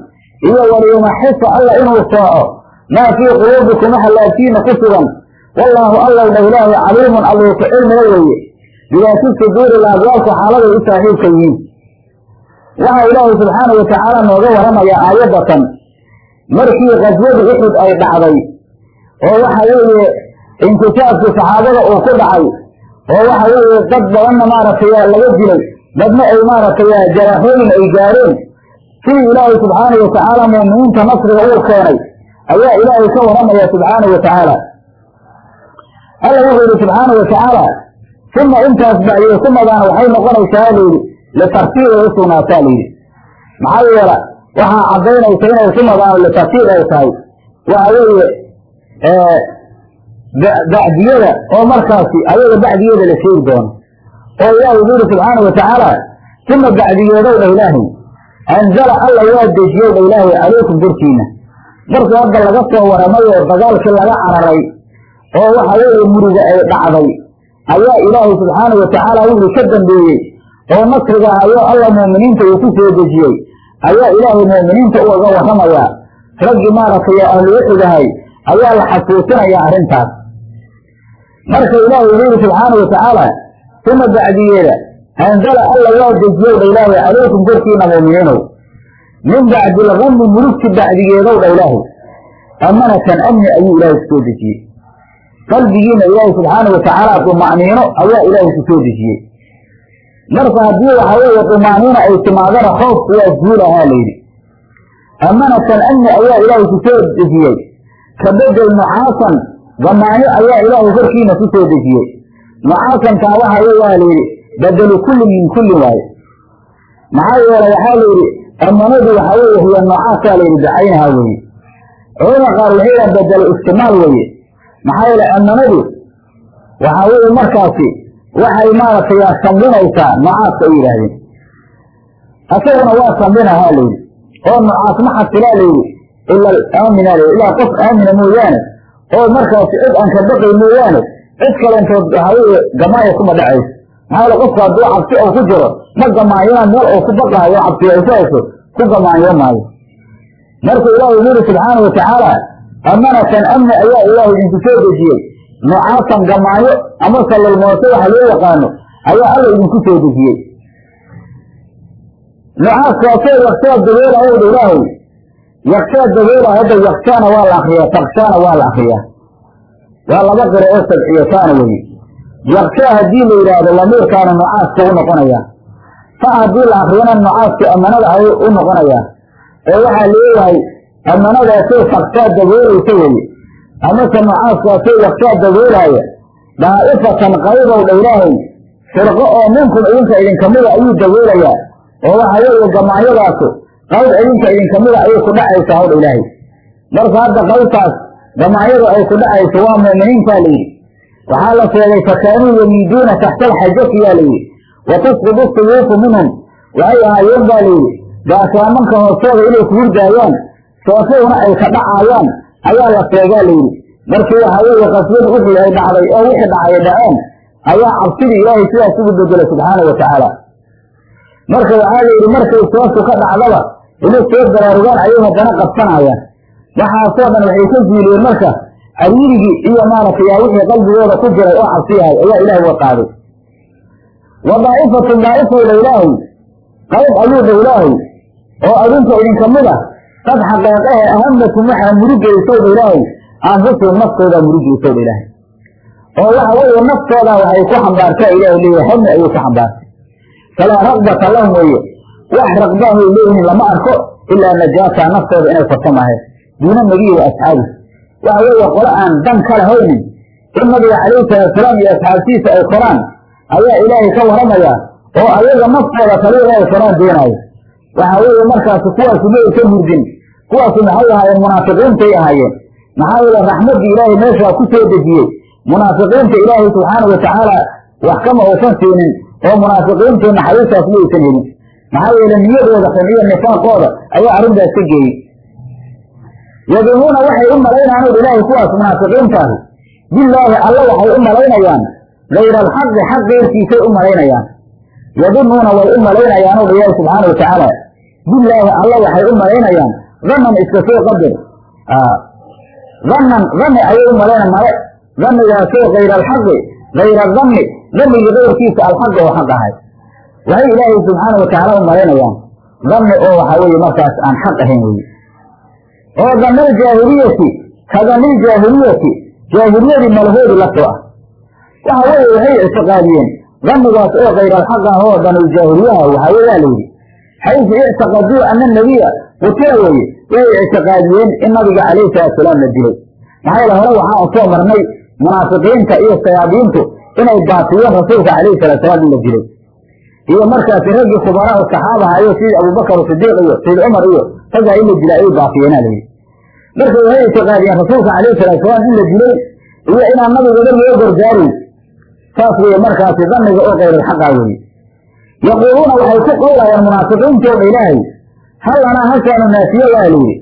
iyo waliyumaxisa alla inuu sooco maa fii quluubikum waxa laabtiina ku sugan. Wallaahu allow dha ilaahay caliimun alluu cilmiga weeye. Bidaati suduuri laabyaalku xaaladay u saaxiibka yihiin. Waxaa ilaahay subxaana watacaala nooga waramayaa aayadatan markii qaswadu uxud ay dhacday oo waxa weeye intishaafkii saxaabada uu ku dhacay oo waxa weeye dad badanna maaragtay laga dilay dadna ay maaragtay jaraaxooyin ay gaareen. Sidii ilaahay subxaana watacaala muuminiinta nasriga uu keenay ayaa ilaahay ka waramaya subxaana watacaala alla wuxuu yihi subxaana watacaala uma intaas bacdiye sumadaana waxay noqonaysaa layidhi litartiibay u sugnaataa layidhi maxaa yeela waxaa caddaynaysa inay sumadaana litartiib ay tahay. Waxa weeye bacdiyada oo markaasi ayaga bacdiyada la sheegi doono. Oo ilaahay wuxuu yihi subxaana watacaala uma bacdiyeedow dha ilaahay anzala alla waa dejiyow dha ilaahay calaykum korkiina markii hadda laga soo waramay oo dagaalkii laga cararay oo waxa weeye muriga ay dhacday ayaa ilaahay subxaana watacaala wixii ka dambeeyey oo nasriga ayo alla muuminiinta uu ku soo dejiyey ayaa ilaahay muuminiinta ugaga waramayaa raggii maaragtay ahlu uxudahay ayaa la xasuusinayaa arrintaas. Marka ilaahay wuxuu yihi subxaana watacaala uma bacdiyeeda anzala alla waa dejiyow dha ilaahay calaykum korkiina muuminiinow min bacdi lgumi murugti bacdigeedow dha ilaahay amanatan amni ayuu ilaahay ku soo dejiyey qalbigiina ilaahay subxaana watacaala duma'niino ayaa ilaahay ku soo dejiyey marka haddii waxa weeye duma'niina ay timaadana khoofku waa guulahaa layidhi amanatan amni ayaa ilaahay ku soo dejiyey ka bedel nucaasan gamaanyo ayaa ilaahay korkiina ku soo dejiyey nucaasankaa waxa weyaa layidhi bedelu kullin min kullin waaye maxaa yeelay waxaa layidhi amanadu waxa weeye hiya nucaasaa layidhi bicaynaha weeye. Culama qaar waxay yidhaha bedelu istimaal weeye. Maxaa yeele amanadu waxa weeye markaasi waxay maaragtay sambinaysaa nucaaska ay yidhaahdeen. Asaguna waa sambinahaa layidhi oo nucaas ma xasilaa layidhi ila aamina ilaa qof aamina mooyaane. Oo markaasi cid aan ka baqay mooyaane cid kalentood waxa weeye gamaaya kuma dhacayso maxaa qofku hadduu cabsi oo ku jiro ma gamaanyona meel oo ku baqaayo cabsi ay ku hayso ku gamaanyo maayo. Marka ilaahay wuxu yidhi subxaana watacaala amanatan amni ayaa ilaahay idinku soo dejiyey. Nucaasan gamaayo ama sallalmooto waxa loo yaqaano ayaa alla idinku soo dejiyey. Nucaaskaasoo yaksaa dabeela owdha ilaahay yaksaa dabeela hadda yaksaana waa la akriyaa takshaana waa la akriyaa waa laba qiro oo sabciyataana weye yakshaa haddii la yidhaahdo lamiirkaana nucaaska u noqonayaa fa haddii la akriyana nucaaska amanada u noqonayaa oo waxaa leeyahay amanadaasoo takshaa dabeelaysa weye amase nucaaskaasoo yakshaa dabeelaaya daa'ifatan qaybow dha ilaahay. Firqo oo minkum idinka idinkamida ayuu dabeelayaa oo waxa weeye gamaanyadaasu qayb idinka idinkamida ayay ku dhacaysaa howdha ilaahay. Marka hadda qaybtaas gamaanyadu ay ku dhacayso waa mu'miniintaa layidhi waxaa la sheegay fakaanuu yamiiduuna taxta alxajati yaa layidhi wa tasqudu suyuufu minhum waxay ahaayeen baa layidhi gaashaamanka hoostooda inay ku hurdaayaan ay ka dhacaayaan ayaa la sheegaa layidhi markii waxa weeye qaswadu wixii ay dhacday oo wixii dhacay dhaceen ayaa cabsidii ilaahay sidaas ugu bedelay subxaana wa tacaala. Marka waxaa layidhi markay seeftu ka dhacdaba inay soo baraarugaan ayay haddana qabsanayaan. Waxaasoo dhan waxay ka zuuliyeen marka cariirigii iyo maaragtay wixii qalbigooda ku jiray oo cabsiyahay ayaa ilaahay wa qaaday. Wa daa'ifatun daa'ifowdha ilaahay qayb ayuu dha ilaahay oo adinka idinka mid ah qad xaqeeqahe ahamakum waxaa murugeysowdha ilaahay? Anfusihum naftoodaa murugeysowdha ilaahay. Oo waxa weeye naftoodaa waxay ku xambaartaa ilahay leeyahay hami ayay ku xambaartay. Falaa raqbata lahum weeye wax raqbaahay leeyihiin lama arko ilaa najaata naftooda inay korto maahe duuna nabiyi wa asxaabi waxa weeye qole aan dan ka lahaynin in nabiga calayhi salaatusalaam iyo asxaabtiisa ay koraan ayaa ilaahay ka waramaya oo ayaga naftooda kaliya inay karaan doonaayo waxa weeye markaasi kuwaasi ma aysan hurdin kuwaasi maxay ahaayeen munaafiqiintay ahaayeen maxaa yeele raxmaddii ilaahay meeshaa ku soo dejiyey munaafiqiinta ilaahay subxaanau watacaala wax kama uusan siinin oo munaafiqiintii naxariistaas ma aysan helin maxaa yeele niyadooda xun iyo nifaaqooda ayaa arrintaas ka geeyey yadunuuna waxay u malaynayaan ur ilaahay kuwaas munaafiqiintaahi bilaahi alla waxay u malaynayaan gayra alxaqi xaq keyrkiisay u malaynayaan yadunuuna way u malaynayaan ur ilaahi subxaana watacaala bilaahi alla waxay u malaynayaan danan iska soo qadir danan dani ayay u malaynayan male danigaasoo gayra alxaqi gayra dani danigi keyrkiisa alxaqi oo xaq ahay waxay ilaahay subxaana watacaala u malaynayaan dani oo waxaa weeye markaas aan xaq ahayn weye oo danal jaahiliyati ka danil jaahiliyati jaahiliyadii malahoodi la ah waxa weeye waxay ictiqaadiyeen danigaas oo kayr alxaq ah oo danul jaahiliyaha waxaa weyaa layidhi xaysu ictiqaduu ana nabiya qutila weye way ictiqaadiyeen in nabiga calayhi salaatusalaam la dilay. Maxaa yeele hore waxaan soo marnay munaafiqiinta iyo sayaabiintu inay baatiyeen rasuulka calayhi salaatusalaam in la dilay. Iyo markaasi raggii khubaraau saxaabaha iyo sidii abubakar sidiiq iyo sayid cumar iyo raggaa in la dilay ayay baafiyeenaa layidhi marka waxay ictiqaadiyeen rasuulka calayhi salaatusalaam in la dilay iyo inaan nabigooda loo gargaarin saas weye markaasi daniga oo kayralxaqa weye yaquuluuna waxay ku qowlayaan munaafiqiintooda ilaahay hal lanaa halkaanu naafiye waa layidhi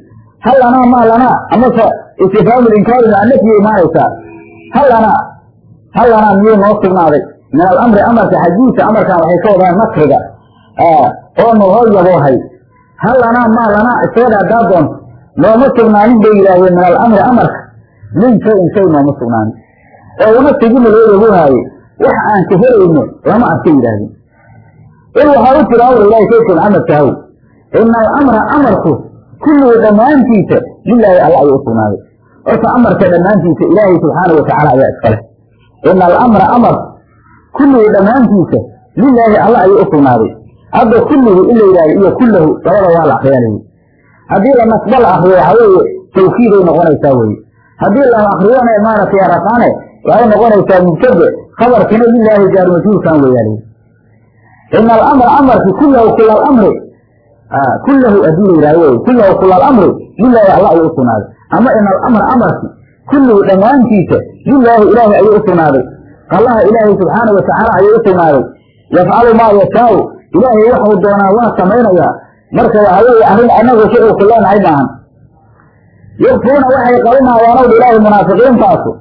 hal lanaa maa lanaa amase istifhaamu linkaari maa nafyi imaanaysaa hal lanaa hal lanaa miyuu noo sugnaaday min alamri amarka xaggiisa amarkan waxay ka wadaan nasriga oo noo yaboohay hal lanaa maa lanaa isaga haddaa doonto nooma sugnaanin bay yidhaahdeen min alamri amarka min shayin shay nooma sugnaanin oo una sigina loo yabuhaaye wax aan ka helayno lama arka yidhaahdeen. In waxaa u jira awr ilahi saydka maxamed kahow ina alamra amarku kulluhu dhammaantiisa lilaahi alla ayuu u sugnaaday. Horta amarka dhammaantiisa ilaahay subxaanau watacaala ayaa iskale ina alamra amar kulluhu dhammaantiisa lilaahi alla ayuu u sugnaaday hadda kulluhu in la yidhahdo iyo kullahu labada waa la akriyaa layidhi haddii la nasbo la akriyo waxaa weeye tawkiiday noqonaysaa weye haddii la akriyona maaragtay raqaane waxay noqonaysaa mubtade khabarkina lilaahi jaarmajhuulkan weyaa ina alamra amarki kullahu kula alamri kullahu adii la yidhahdo wey kullahu kula alamri lilaahi alla ayuu u sugnaaday. Ama ina alamra amarki kulluhu dhammaantiisa lilaahi ilaahi ayuu u sugnaaday. Qallaha ilaahay subxaana watacaala ayuu u sugnaaday. Yafcalu maa yashaau ilaahay waxuu doonaa waa samaynayaa. Marka waxaa weeye arrin anagu shucurku leenahay maahan yukfuuna waxay qarinayaan ow ilaahi munaafiqiintaasu.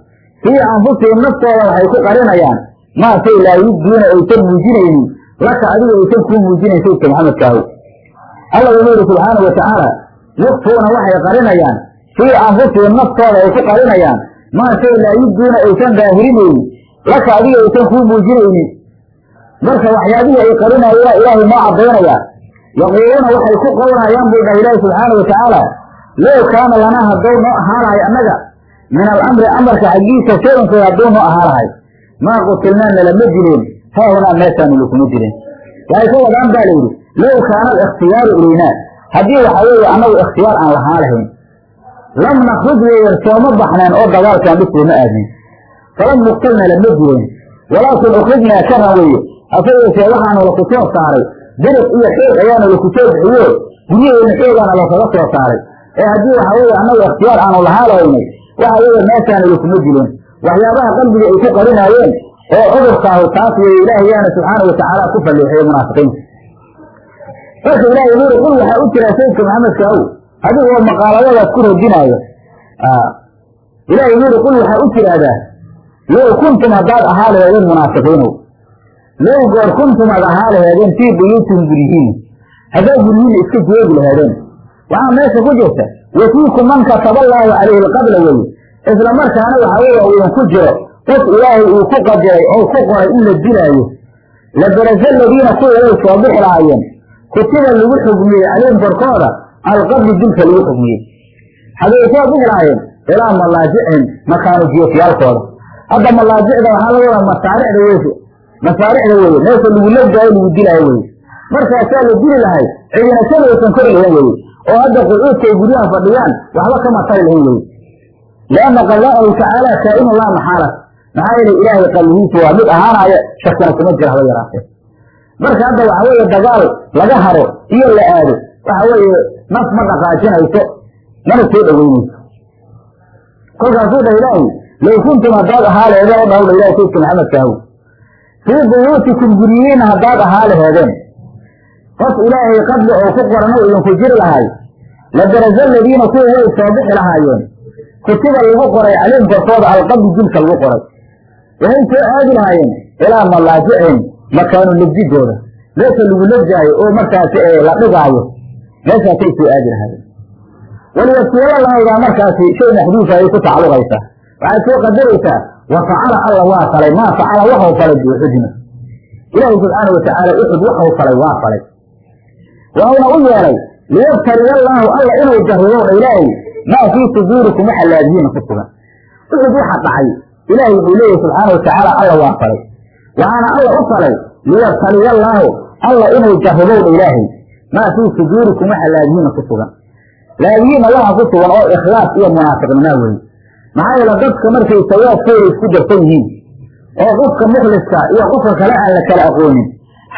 Fii anfusihim naftooda waxay ku qarinayaan. Maa shay laa yubdiina aysan muujinaynin. Laka adiga aysan kuu muujinayn saydka maxamedkaahu alla wuxuu yihi subxaana watacaala yukfuuna waxay qarinayaan. Fii anfusihim naftooda ay ku qarinayaan. Maa shay laa yubdiina aysan daahirinaynin laka adiga aysan kuu muujinaynin marka waxyaabihii ay qarinaayeen ilaahay noo caddaynaya yaquuluuna waxay ku qowlayaan buu dhaha ilaahi subxaana watacaala low kaana lanaa hadduu noo ahaalahay annaga min alamri amarka xaggiisa shayankay hadduu noo ahaalahay maa qutilnaa nalama dileen haahunaa meeshaanu lakuma dileen waxay ka wadaan baa layidhi low kaana alikhtiyaaru ilaynaa haddii waxaa weeye annagu ikhtiyaar aan lahaan lahayn lam nakruj weeyar sooma baxneen oo dagaalkaan dhisooma aadnin falam nuqtalna lama dileen walaakin ukrijnaa karan weeye hase yeeshee waxaanu laku soo saaray. Dariq iyo xoog ayaanu laku soo bixiyo guryaheena xoogaana lakaga soo saaray. Ee haddii waxaa weeye annagu ikhtiyaar aanu lahaan lahaynay waxa weeye meeshaana lakuma dileen waxyaabaha qalbiga ay ku qarinaayeen oo cudurkaahu taas weeye ilaahayaana subxaana watacaala ku falleexiyey munaafiqiinta marka ilahay wuuri qul waxaa u jira sayidka maxamedka ow adigoo maqaaladadaas ku radinaayo ilahay wuuri qul waxaa u tiraahdaa low kuntum haddaad ahaa laheedeen munaafiqiinow low goor kuntum ad ahaa laheedeen fii buyuutihim guryihiin haddaad guryihiin iska joogi laheedeen waxaa meesha ku jirta wafiikum man kataba allaahu calayhi alqabla weye isla markaana waxaa weeye uu idinku jiro qof ilaahay uu ku qadiray oo ku qoray in la dilaayo la beraza aladiina kuwa way soo bixi lahaayeen kutiba lagu xugmiyey calayhim korkooda alqabli dilka lagu xugmiyey xagay soo bixi lahaayeen ilaa malaajicihim makaanu jiyofyaalkooda hadda malaajicda waxaa laga wadaa masaaricda weye masaaricda weye meesha lagu labdaayo lagu dilaayo weye markaasaa la dili lahay cidina sabaysan kori lahayn weye oo hadda qucuudka ay guryaha fadhiyaan waxba kama tari lahayn weye lianna qadaahu tacaala kaa'inu laa maxaala. Maxaa yeele ilaahay qalbigiisu waa mid ahaanaya shakina kuma jira haba yaraatee. Marka hadda waxa weeye dagaal laga haro iyo la aado waxa weeye naf ma dhaqaajinayso mana soo dhaweynayso kolkaasuu dha ilaahay low kuntum haddaad ahaa leheedeen o dhawdha ilahay saydka maxamedkaahu fii buyuutikum guryihiina haddaad ahaa laheedeen qof ilaahay qadli oo ku qoran oo idinku jiri lahay la darajo aladiina kuwa way soo bixi lahaayeen. Kutiba lagu qoray calayhim korkooda alqabdi dilka lagu qoray. Waxay soo aadi lahaayeen ilaa malaajicin makaanu lebdidooda meesha lagu lebdaayo oo markaasi la dhigaayo meeshaasay soo aadi lahaayeen. Waliyasiila lahaydaa markaasi shay maxduufa ayay ku tacalluqaysaa. Waxaad soo qadaraysaa wa facala alla waa falay maa facala waxau falay biuxudina ilaahay subxaana watacaala uxud waxau falay waa falay. Waxuna u yeelay liyabtaliya allaahu alla inuu jarribo dha ilaahay maa fii suduurikum waxa laadihiina ku sugan. Uxud waxa dhacay ilaahay wuxuu leeyahy subxaana watacaala alla waa falay. Waxaana alla u falay liyabtaliya allaahu alla inuu jarribow dha ilaahay maa fii suduurikum waxa laadihiina ku sugan. Laadihiina waxa ku sugan oo ikhlaas iyo munaafiqnimaa weye maxaa yeele dadka markay sawaadkooda isku darsan yihiin oo qofka mukhliska iyo qofka kale aan la kala aqoonin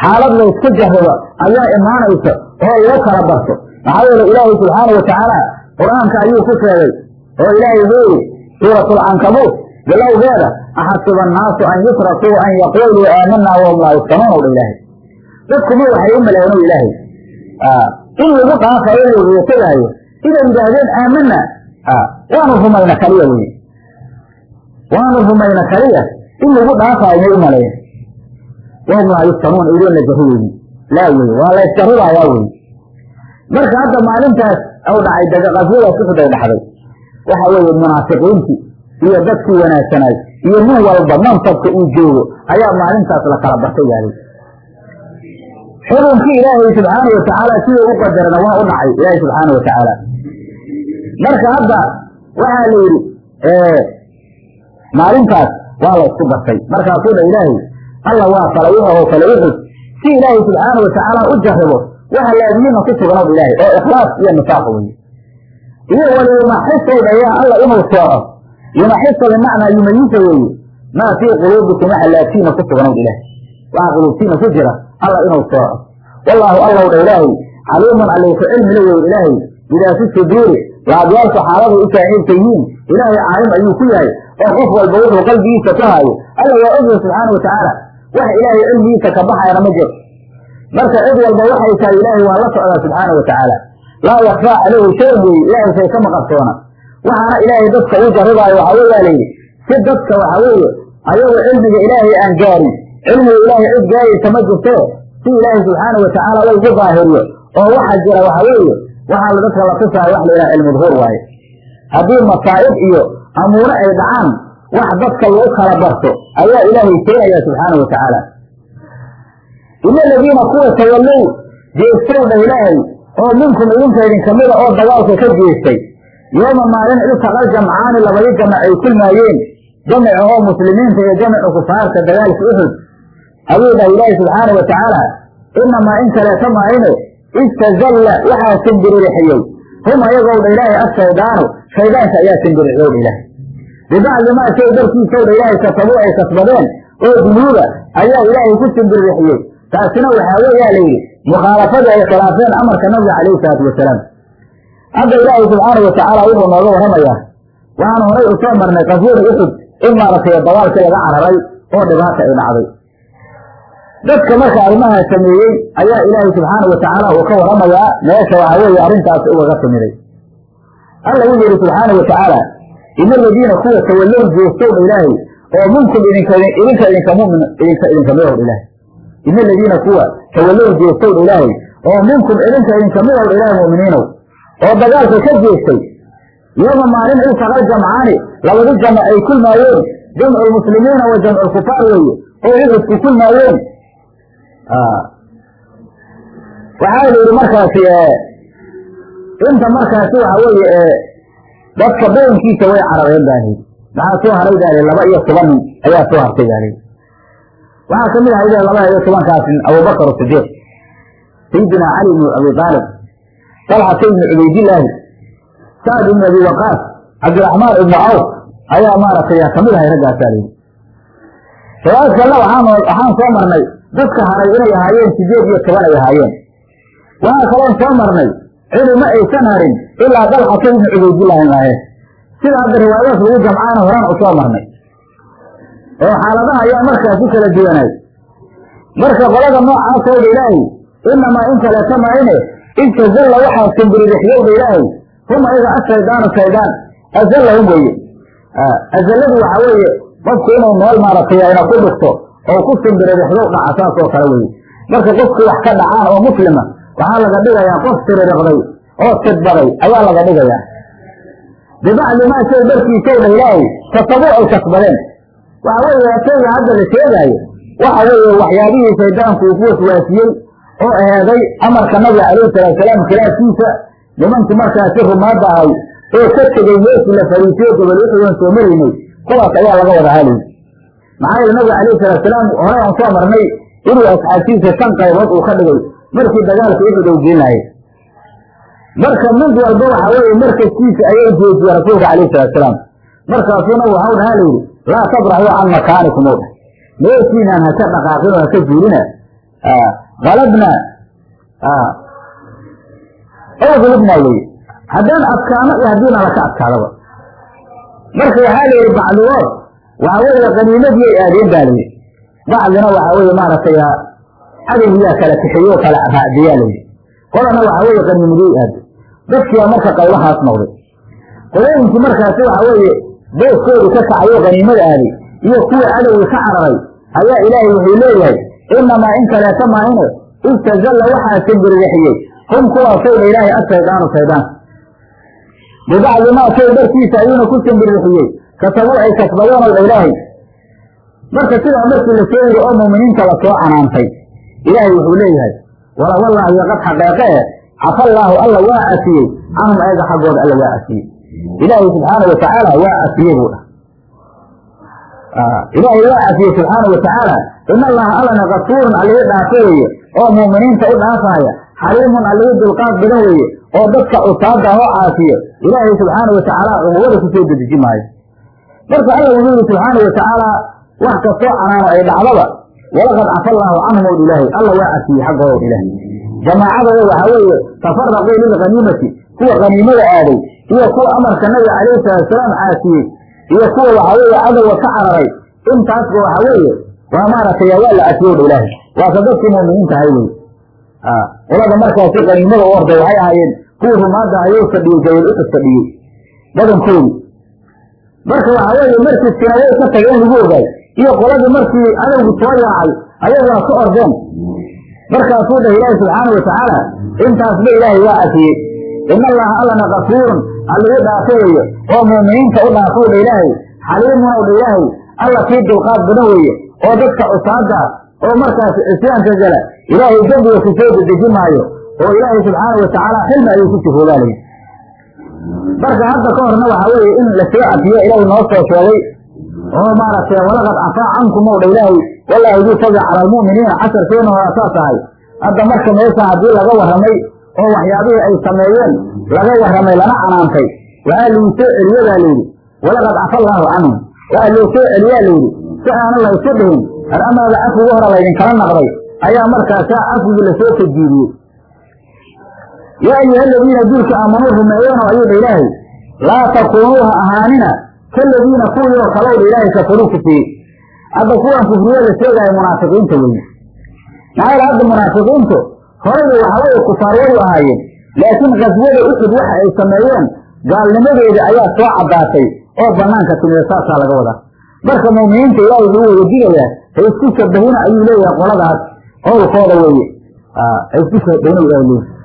xaalad la iska jarribo ayaa imaanaysa oo loo kala barto. Maxaa yeele ilaahay subxaana watacaala qur'aanka ayuu ku sheegay oo ilaahay wuxuu yidhi suuratulcankabuut bilowgeeda axasiba annaasu an yusrakuu an yaquuluu aamanaa wahum laa yuftanuun dha ilaahay. Dadkuma waxay u maleeno ilaahay. In lagu dhaafayo laguga tegaayo inay yidhaahdeen aamana waanu rumayna kaliya wey waanu rumayna kaliya. In lagu dhaafaayo u maleyn wahum laa yuftanuun idoon la jarribeyni laa wey waa la ysjarribayaa wey marka hadda maalintaas au dhacay dagaqasyadaas uxud ay dhaxday waxa weeye munaafiqiintii iyo dadkii wanaagsanaay iyo nin walba mansabka uu joogo ayaa maalintaas la kala bartay yaaday xukunkii ilaahay subxaana watacaala sida u qadarana waa u dhacay ilaahay subxaana watacaala marka hadda waxaa la yidhi maalintaas waa la isku bartay. Markaasuu dha ilaahay alla waa falay kale uxud si ilaahay subxaana watacaala u jarribo waxa laadiyiina ku suganow ilaahay. Oo ikhlaas iyo nifaaq weye iyo waliyumaxisow dhayaa alla inuu sooco. Yumaxisa bimacnaa yumayisa weeye. Maa fii quluubikum waxa laabtiina ku suganow ilaahay. Waxa quluubtiina ku jira alla inuu sooco. Wallaahu allow dha ilaahay caliimun allayku cilmila wey ilaahay bidaati suduuri laabyaalku xaaladay u saaxiibka yihiin ilaahay caalim ayuu ku yahay oo qof walba wuxuu qalbigiisa ku haayo alla waa ogya subxaana watacaala wax ilaahay cilmigiisa ka baxayana ma jiro marka cid walba waxay tahay ilaahay waa la socdaa subxaana watacaala laa yakfaa calayhi shayn wey ilaahay shay kama qarsoona waxaana ilaahay dadka u jarribaayo waxaa weyaa layidhi si dadka waxa weeye ayagoo cilmiga ilaahay aan gaarin cilmiga ilaahay cid gaaraysa ma jirto. Si ilaahay subxaana watacaala laygu daahiriyo oo waxa jira waxa weeye waxaa la dadka la tusaayo wax la yidhaha cilmu dhuhuur waaye. Haddii masaa'ib iyo amuure ay dhacaan wax dadka lagu kala barto ayaa ilaahay keenaya subxaana watacaala ila aladiina kuwa tawallow jeestay ilaahay oo minkum idinka idin kamida oo dagaalka ka jeestay yooma maalin iltaqal jamcaani labadi jamac ay kulmaayeen jamaca oo muslimiinta iyo jamaca kufaarta dagaalka uxud ayuu dhahay ilaahi subxaana wa tacaala inamaa in kaleeta maahine istazalla waxaa simbiririxiyey hum ayagow dha ilaahay ashaydaanu shaydaanka ayaa simbirixiyowdha ilaahay bibacdi maa shay darkiisow dha ilaahay kasabuu ay kasbadeen. Oo dunuuba ayaa ilaahay ku simbirixiyey taasina waxaa weeyaa la yidhi mukhaalafadii ay khilaafeen amarka nabiga calayhi salaatu wasalaam. Hadda ilaahay subxaana wa tacaala wuxuu nooga warramayaa waxaan horay u soo marnay qaswada uxud in maaragtay dagaalkii laga cararay oo dhibaata ay dhacday dadka marka arrimaha sameeyey ayaa ilaahay subxaana wa tacaala uu ka warramayaa meesha waxaa weeye arrintaas ugaga timiday alla wuu yihi subxaana wa tacaala ina aladiina kuwa tawallow jeestowdha ilaahay oo minkum idinka idinka idinka mumin idinka idinka midowdha ilaahay. Ina aladiina kuwa tawallow jeestowdha ilaahay oo minkum idinka idinka midowdha ilaahay mu'miniinow oo dagaalka ka jeestay yooma maalin iltaqal jamcaani labadi jamac ay kulmaayeen jamcu lmuslimiina wa jamcu lkufaar weeye oo uxudku kulmaayeen waxaa la yidhi markaasi inta markaasi waxa weeye dadka badankiisa way carareen baahi maxaa soo haray baa laba iyo toban nin ayaa soo hartay baa waxaa ka mid ahay laba iyo tobankaas nin abubakar sidiiq sayidina cali ibnu abi aalib talxata ibnu cubaydillaahi sacd ibnu abi waqaas cabdiraxmaan ibnu cawf ayaa maaragtay ka mid ahay raggaasaa layidhi riwaayadka alle waxaan waxaan soo marnay dadka haray inay ahaayeen sideed iyo toban ay ahaayeen. Waxaa kaloon soo marnay cidi ma aysan harin ilaa dalxata ibnu cubaydillahi maahe sida hadda riwaayadaas lagu jamcaana horaan u soo marnay. Oo xaaladaha ayaa markaas u kala duwanaay marka qolada noocaasowdha ilaahay inamaa in kaleeta maayne intazalla waxaa simbiririxyowdha ilaahay hum ayaga ashaydaanu shaydaan azallahum weeye azalladu waxaa weeye qofku inuu meel maaragtay ayna ku dhigto oo ku simbiririxdo dhaca saas oo kale weye marka qofkii wax ka dhacaan oo muslima waxaa laga dhigayaa qof siririxday oo sidbaday ayaa laga dhigayaa. Bibacdi maa shay darkiisowdha ilaahay kasabuu ay kasbadeen. Waxa weeye shayga hadda la sheegaayo waxa weeye waxyaabihii shaydaanku uu ku waswaasiyey oo eeday amarka nabiga calayhi salaatusalaam khilaafkiisa. Nimankii markaasi rumaadda ahay oo ka tegey meeshii la fariisiyo gobol uxudan soo maraynay kuwaas ayaa laga wada hadlayy maxaa yeele nabiga calayhi salaatusalaam horey aan soo marnay inuu asxaabtiisa shan qaybood uu ka dhigay. Markii dagaalka uxud uu geenayay marka mid walba waxa weeye markaskiisa ayay joojiyey rasuulka calayhi salaatusalaam markaasuuna waxau dhahaa layidhi laa tabraxuu can makaanikum. Ow dhah meeshiinaan haka dhaqaaqin oo haka juulina qalabna ow galibnaa weye haddaan adkaano iyo haddiina laka adkaadaba. Marka waxaa la yidhi waxa weeye qaniimadii ay aadeen baa layidhi bacdina waxa weeye maaragtay cadowgiyaa kala kaxeeye oo kala raacdiyaa layidhi qolana waxa weeye qaniimadii aade dadkiyaa marka qaylahaas noqday. Qolooyinkii markaasi waxa weeye booskoodu ka kacay oo qaniimada aaday iyo kuwa cadowga ka cararay ayaa ilaahay wuxuu leeyahay inamaa in kaleeta maahine istazalla waxaa simbiririxiyey hum kuwaasowdha ilaahay ashaydaanu shaydaanka bibacdi maa shay darkiisa ayuuna ku simbiririxiyey kasabuu ay kasbadeen dha ilaahay. Marka sidaa markii la soo yiri oo muuminiinta la soo canaantay ilaahay wuxuu leeyahay wala wallaahi qad xaqeeqe e cafallaahu alla waa cafiyey canhum ayaga xaggooda alla waa cafiyey ilaahay subxaanau watacaala waa cafiyey buu dhah ilaahay waa cafiyey subxaanau watacaala in allaha allana kafuurun allihii dhaafo weeye oo muuminiinta u dhaafaya xaliimun allihii dulqaad badan weeye oo dadka cusaada oo caafiyo ilaahay subxaana watacaala cuqubada ku soo maayo marka alla wuxuu yihi subxaana watacaala wax kastoo canaano ay dhacdaba walaqad cafa allaahu canhum od ilaahay alla waa cafiyey xaggooda od ilaahay. Jamaacadooda waxaa weeye tafaraquu lilkhaniimati kuwa khaniimada aaday iyo kuwa amarka nabiga calayhi salaatusalaam caasiyey iyo kuwa waxaa weeye cadowga ka cararay. Intaasba waxa weeye waa maaragtay waa la cafiyowdha ilaahay. Waa dadkii muuminiinta ahay wey qolada markaasi khaniimada u orday waxay ahaayeen kuwii rumaadda ayuu fadhiyey jabal uxud fadhiyey. Badankoodi marka waxaa weeye markiiskina way ka tageen lagu ogaay iyo qoladii markii cadowgu soo yaacay ayaguna ka ordeen markaasuu dhah ilaahi subxaana watacaala intaasba ilaahay waa cafiyey in allaha allana kafuurun alligu dhaafo weeye oo muuminiinta u dhaafo dha ilaahay xaliimun ow dha ilaahay alla kii dulqaad badan weeye oo dadka cusaada oo markaas cisyaanka gala ilaahay dembiga ku soo dedeji maayo oo ilaahay subxaana watacaala xilmi ayuu ku sifoobaalayi marka hadda ka horna waxaa weeye in la soo cafiyo ilaahay noo soo sheegay oo maaragtay walaqad cafaa cankum ow dha ilaahay wallaahi duu fadli cala almu'miniina casharkeena hora saa tahay hadda marka meesha haddii laga warramay oo waxyaabihii ay sameeyeen laga warramay lana canaantay waxaa lagu soo celiyadaa layidhi walaqad cafa allaahu canhum waxaa loo soo celiyaa layidhi si aana laysu dhihin har amaaba cafwigi hore laydinkala naqday ayaa markaasaa cafwigii la soo tajiibiyey yaa ayuha aladiina duulka aamanuu rumeeyeenoo ayuu dha ilaahay laa takuunuu ha ahaanina kaladiina kuwii oo kalow dha ilaahay kafaruu kufiyey hadda kuwan kufriye la sheegaayo munaafiqiinta weeye maxaa hadda munaafiqiintu horayba waxaa weeye kufaar way u ahaayeen laakiin kaswada uxud waxa ay sameeyeen gaalnimadeeda ayaa soo caddaatay oo banaanka timida saasaa laga wadaa marka muuminiinta ilaahay wuxuu wada digayaa ha isku shabahina ayuu leeyahay qoladaas qowlkooda weeye ha isku shabahina ilahay leeyahay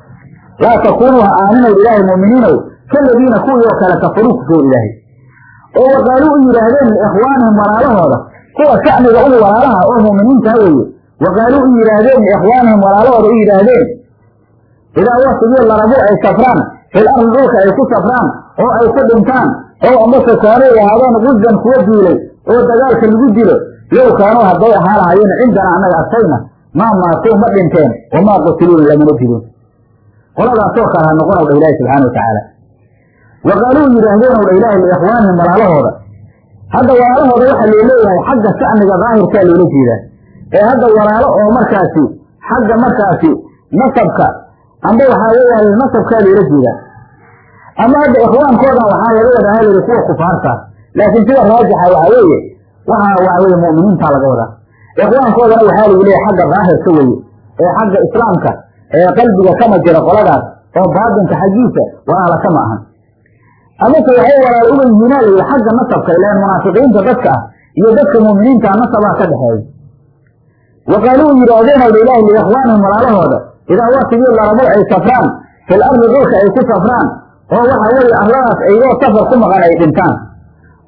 laa takuunuu ha aaninow ilaahay muuminiinow kaladiina kuwii oo kale kafaruu kufeer ilaahay oo waqaaluu u yidhaahdeen liikhwaanihim walaalahooda kuwa shacniga ugu walaalaha oo muuminiintaa weeye waqaaluu u yidhaahdeen liikhwaanihim walaalahooda u yidhaahdeen idaa waktigii larabo ay safraan fil ardi dhulka ay ku safraan oo ay ku dhintaan oo amase kaanay ahaadeen guzdan kuwa duulay oo dagaalka lagu dilo low kaanuu hadday ahaa lahaayeen cindana annaga agtayna maa maatuu ma dhinteen wamaa qutiluuna lamana dilin qoladaasoo kale ha noqonow dha ilaahi subxana watacaala wa qaaluu yidhaahdeen ow dha ilaahi liikhwaanihim walaalahooda. Hadda walaalahooda waxaa loo leeyahay xagga sha'niga daahirkaa loola jeedaa. Ee hadda walaalo oo markaasi xagga markaasi nasabka amba waxaa weeyaan nasabkaa loola jeedaa. Ama hadda ikhwaankoodan waxaa laga wadaa halayidhi kuwa kufaarta laakiin sida raajixa waxaa weeye waxaa waxa weye mu'miniintaa laga wadaa ikhwaankoodana waxaa lagu leeyahay xagga daahirka weeye ee xagga islaamka ee qalbiga kama jira qoladaas oo baatinka xaggiisa walaala kama ahan. Amase waxay walaal uga layidhi xagga nasabka ilaan munaafiqiinta dadka ah iyo dadka mu'miniinta nasabaa ka dhexeeya. Wa qaaluu yidhaahdeen ow ilaahi liikhwaanihim walaalahooda idaa waktigii larabo ay safraan fil ardi dhulka ay ku safraan oo waxa weeye arladaas aygoo safar ku maqan ay dhintaan.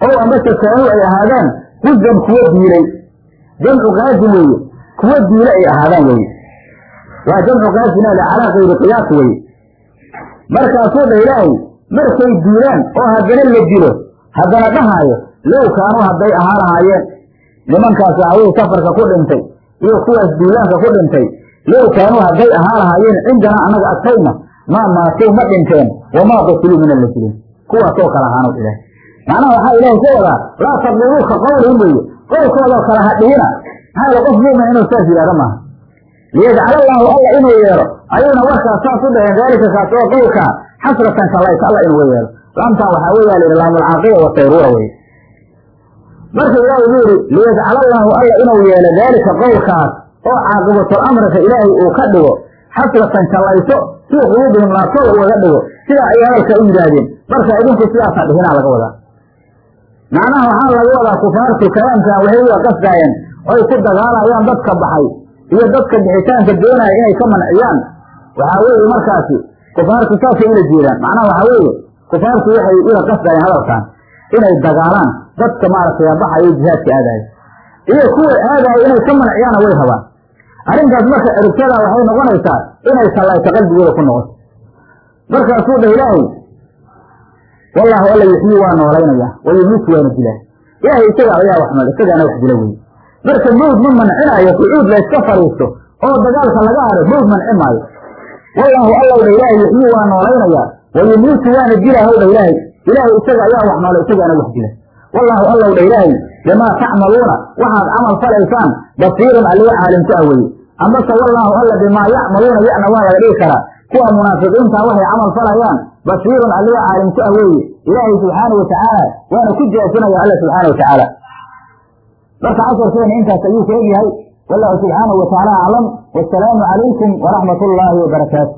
Ow amase kaanuu ay ahaadaan guzan kuwa diilay jamcu kaazin weeye kuwa diile ay ahaadaan weye waa jamcu kaazin ale calaa kayri qiyaas weye markaasuu dha ilaahay markay diilaan oo haddana la dilo haddana dhahaayo low kaanuu hadday ahaa lahaayeen nimankaas waxaweye safarka ku dhintay iyo kuwaas duulaanka ku dhintay low kaanuu hadday ahaa lahaayeen cindana annaga agtayna maa maatuu ma dhinteen wamaa qutiluu mina la dilin kuwaasoo kale ahaanow ilaah macnaha waxaa ilaahay ka wadaa laa taquluu ka qawlihim weeye qowlkoodoo kale ha dhihina maxaa qof mu'min inuu saas yidhahdo maaha liyajcala allaahu alla inuu yeelo ayuuna warkaas saas u dhaheen daalika kaas oo qowlkaa xasratan kalaysa alla inuu yeelo laamtaan waxaa weeyaa la yidhi laamulcaaqiba wasayruura weye marka ilaahay buu yidhi liyajcala allaahu alla inuu yeelo daalika qowlkaas oo caaqibatul amrika ilaahay uu ka dhigo xasratan kallayso fii quluubihim laabtooda ugaga dhigo sidaa ay hadalka u yidhaahdeen marka idinku sidaasa dhihinaa laga wadaa macnaha waxaa laga wadaa kufaartu kalaamkan waxay uga qasdaayeen oy ku dagaalayaan dadka baxay iyo dadka bixitaanka doonaya inay ka manciyaan waxaa weeye markaasi kufaartu saasay ula jeedaan macnaha waxaa weeye kufaartu waxay ula qasdaayeen hadalkan. Inay dagaalaan dadka maaragtay baxayo jihaadka aadayo iyo kuwa aadayo inay ka manciyaana way rabaan. Arrintaas marka erigtada waxay noqonaysaa inay sallayto qalbigooda ku noqoto. Markaasuu dha ilaahay wallaahu alla yuxyii waa noolaynaya wa waana dilaa. Ilaahay isaga ayaa wax nool isagaana wax dila weye marka mawd ma mancinaayo qucuud la yska fadhiisto oo dagaalka laga haro mawd manci maayo wallaahu allow dha ilaahay yuxyii waa noolaynaya wa yumiitu waana dilaa howdha ilaahay. Ilaahay isaga ayaa wax noola isagaana wax dila wallaahu allow dha ilaahay. Bimaa tacmaluuna waxaad camal falaysaan basiirun alliga caalimku ah weye amase wallaahu alla bimaa yacmaluuna yana waa laga dhigi karaa. Kuwa munaafiqiinta waxay camal falayaan basiirun alliga caalimku ah weeye. Ilaahay subxaana wa tacaala waana ku jaasinaya alla subxaana wa tacaala marka casharkeena intaas ayuu ka egyahay wallahu subxaanahu wa tacaala aclam wasalaamu calaykum waraxmat ullaahi wabarakaatu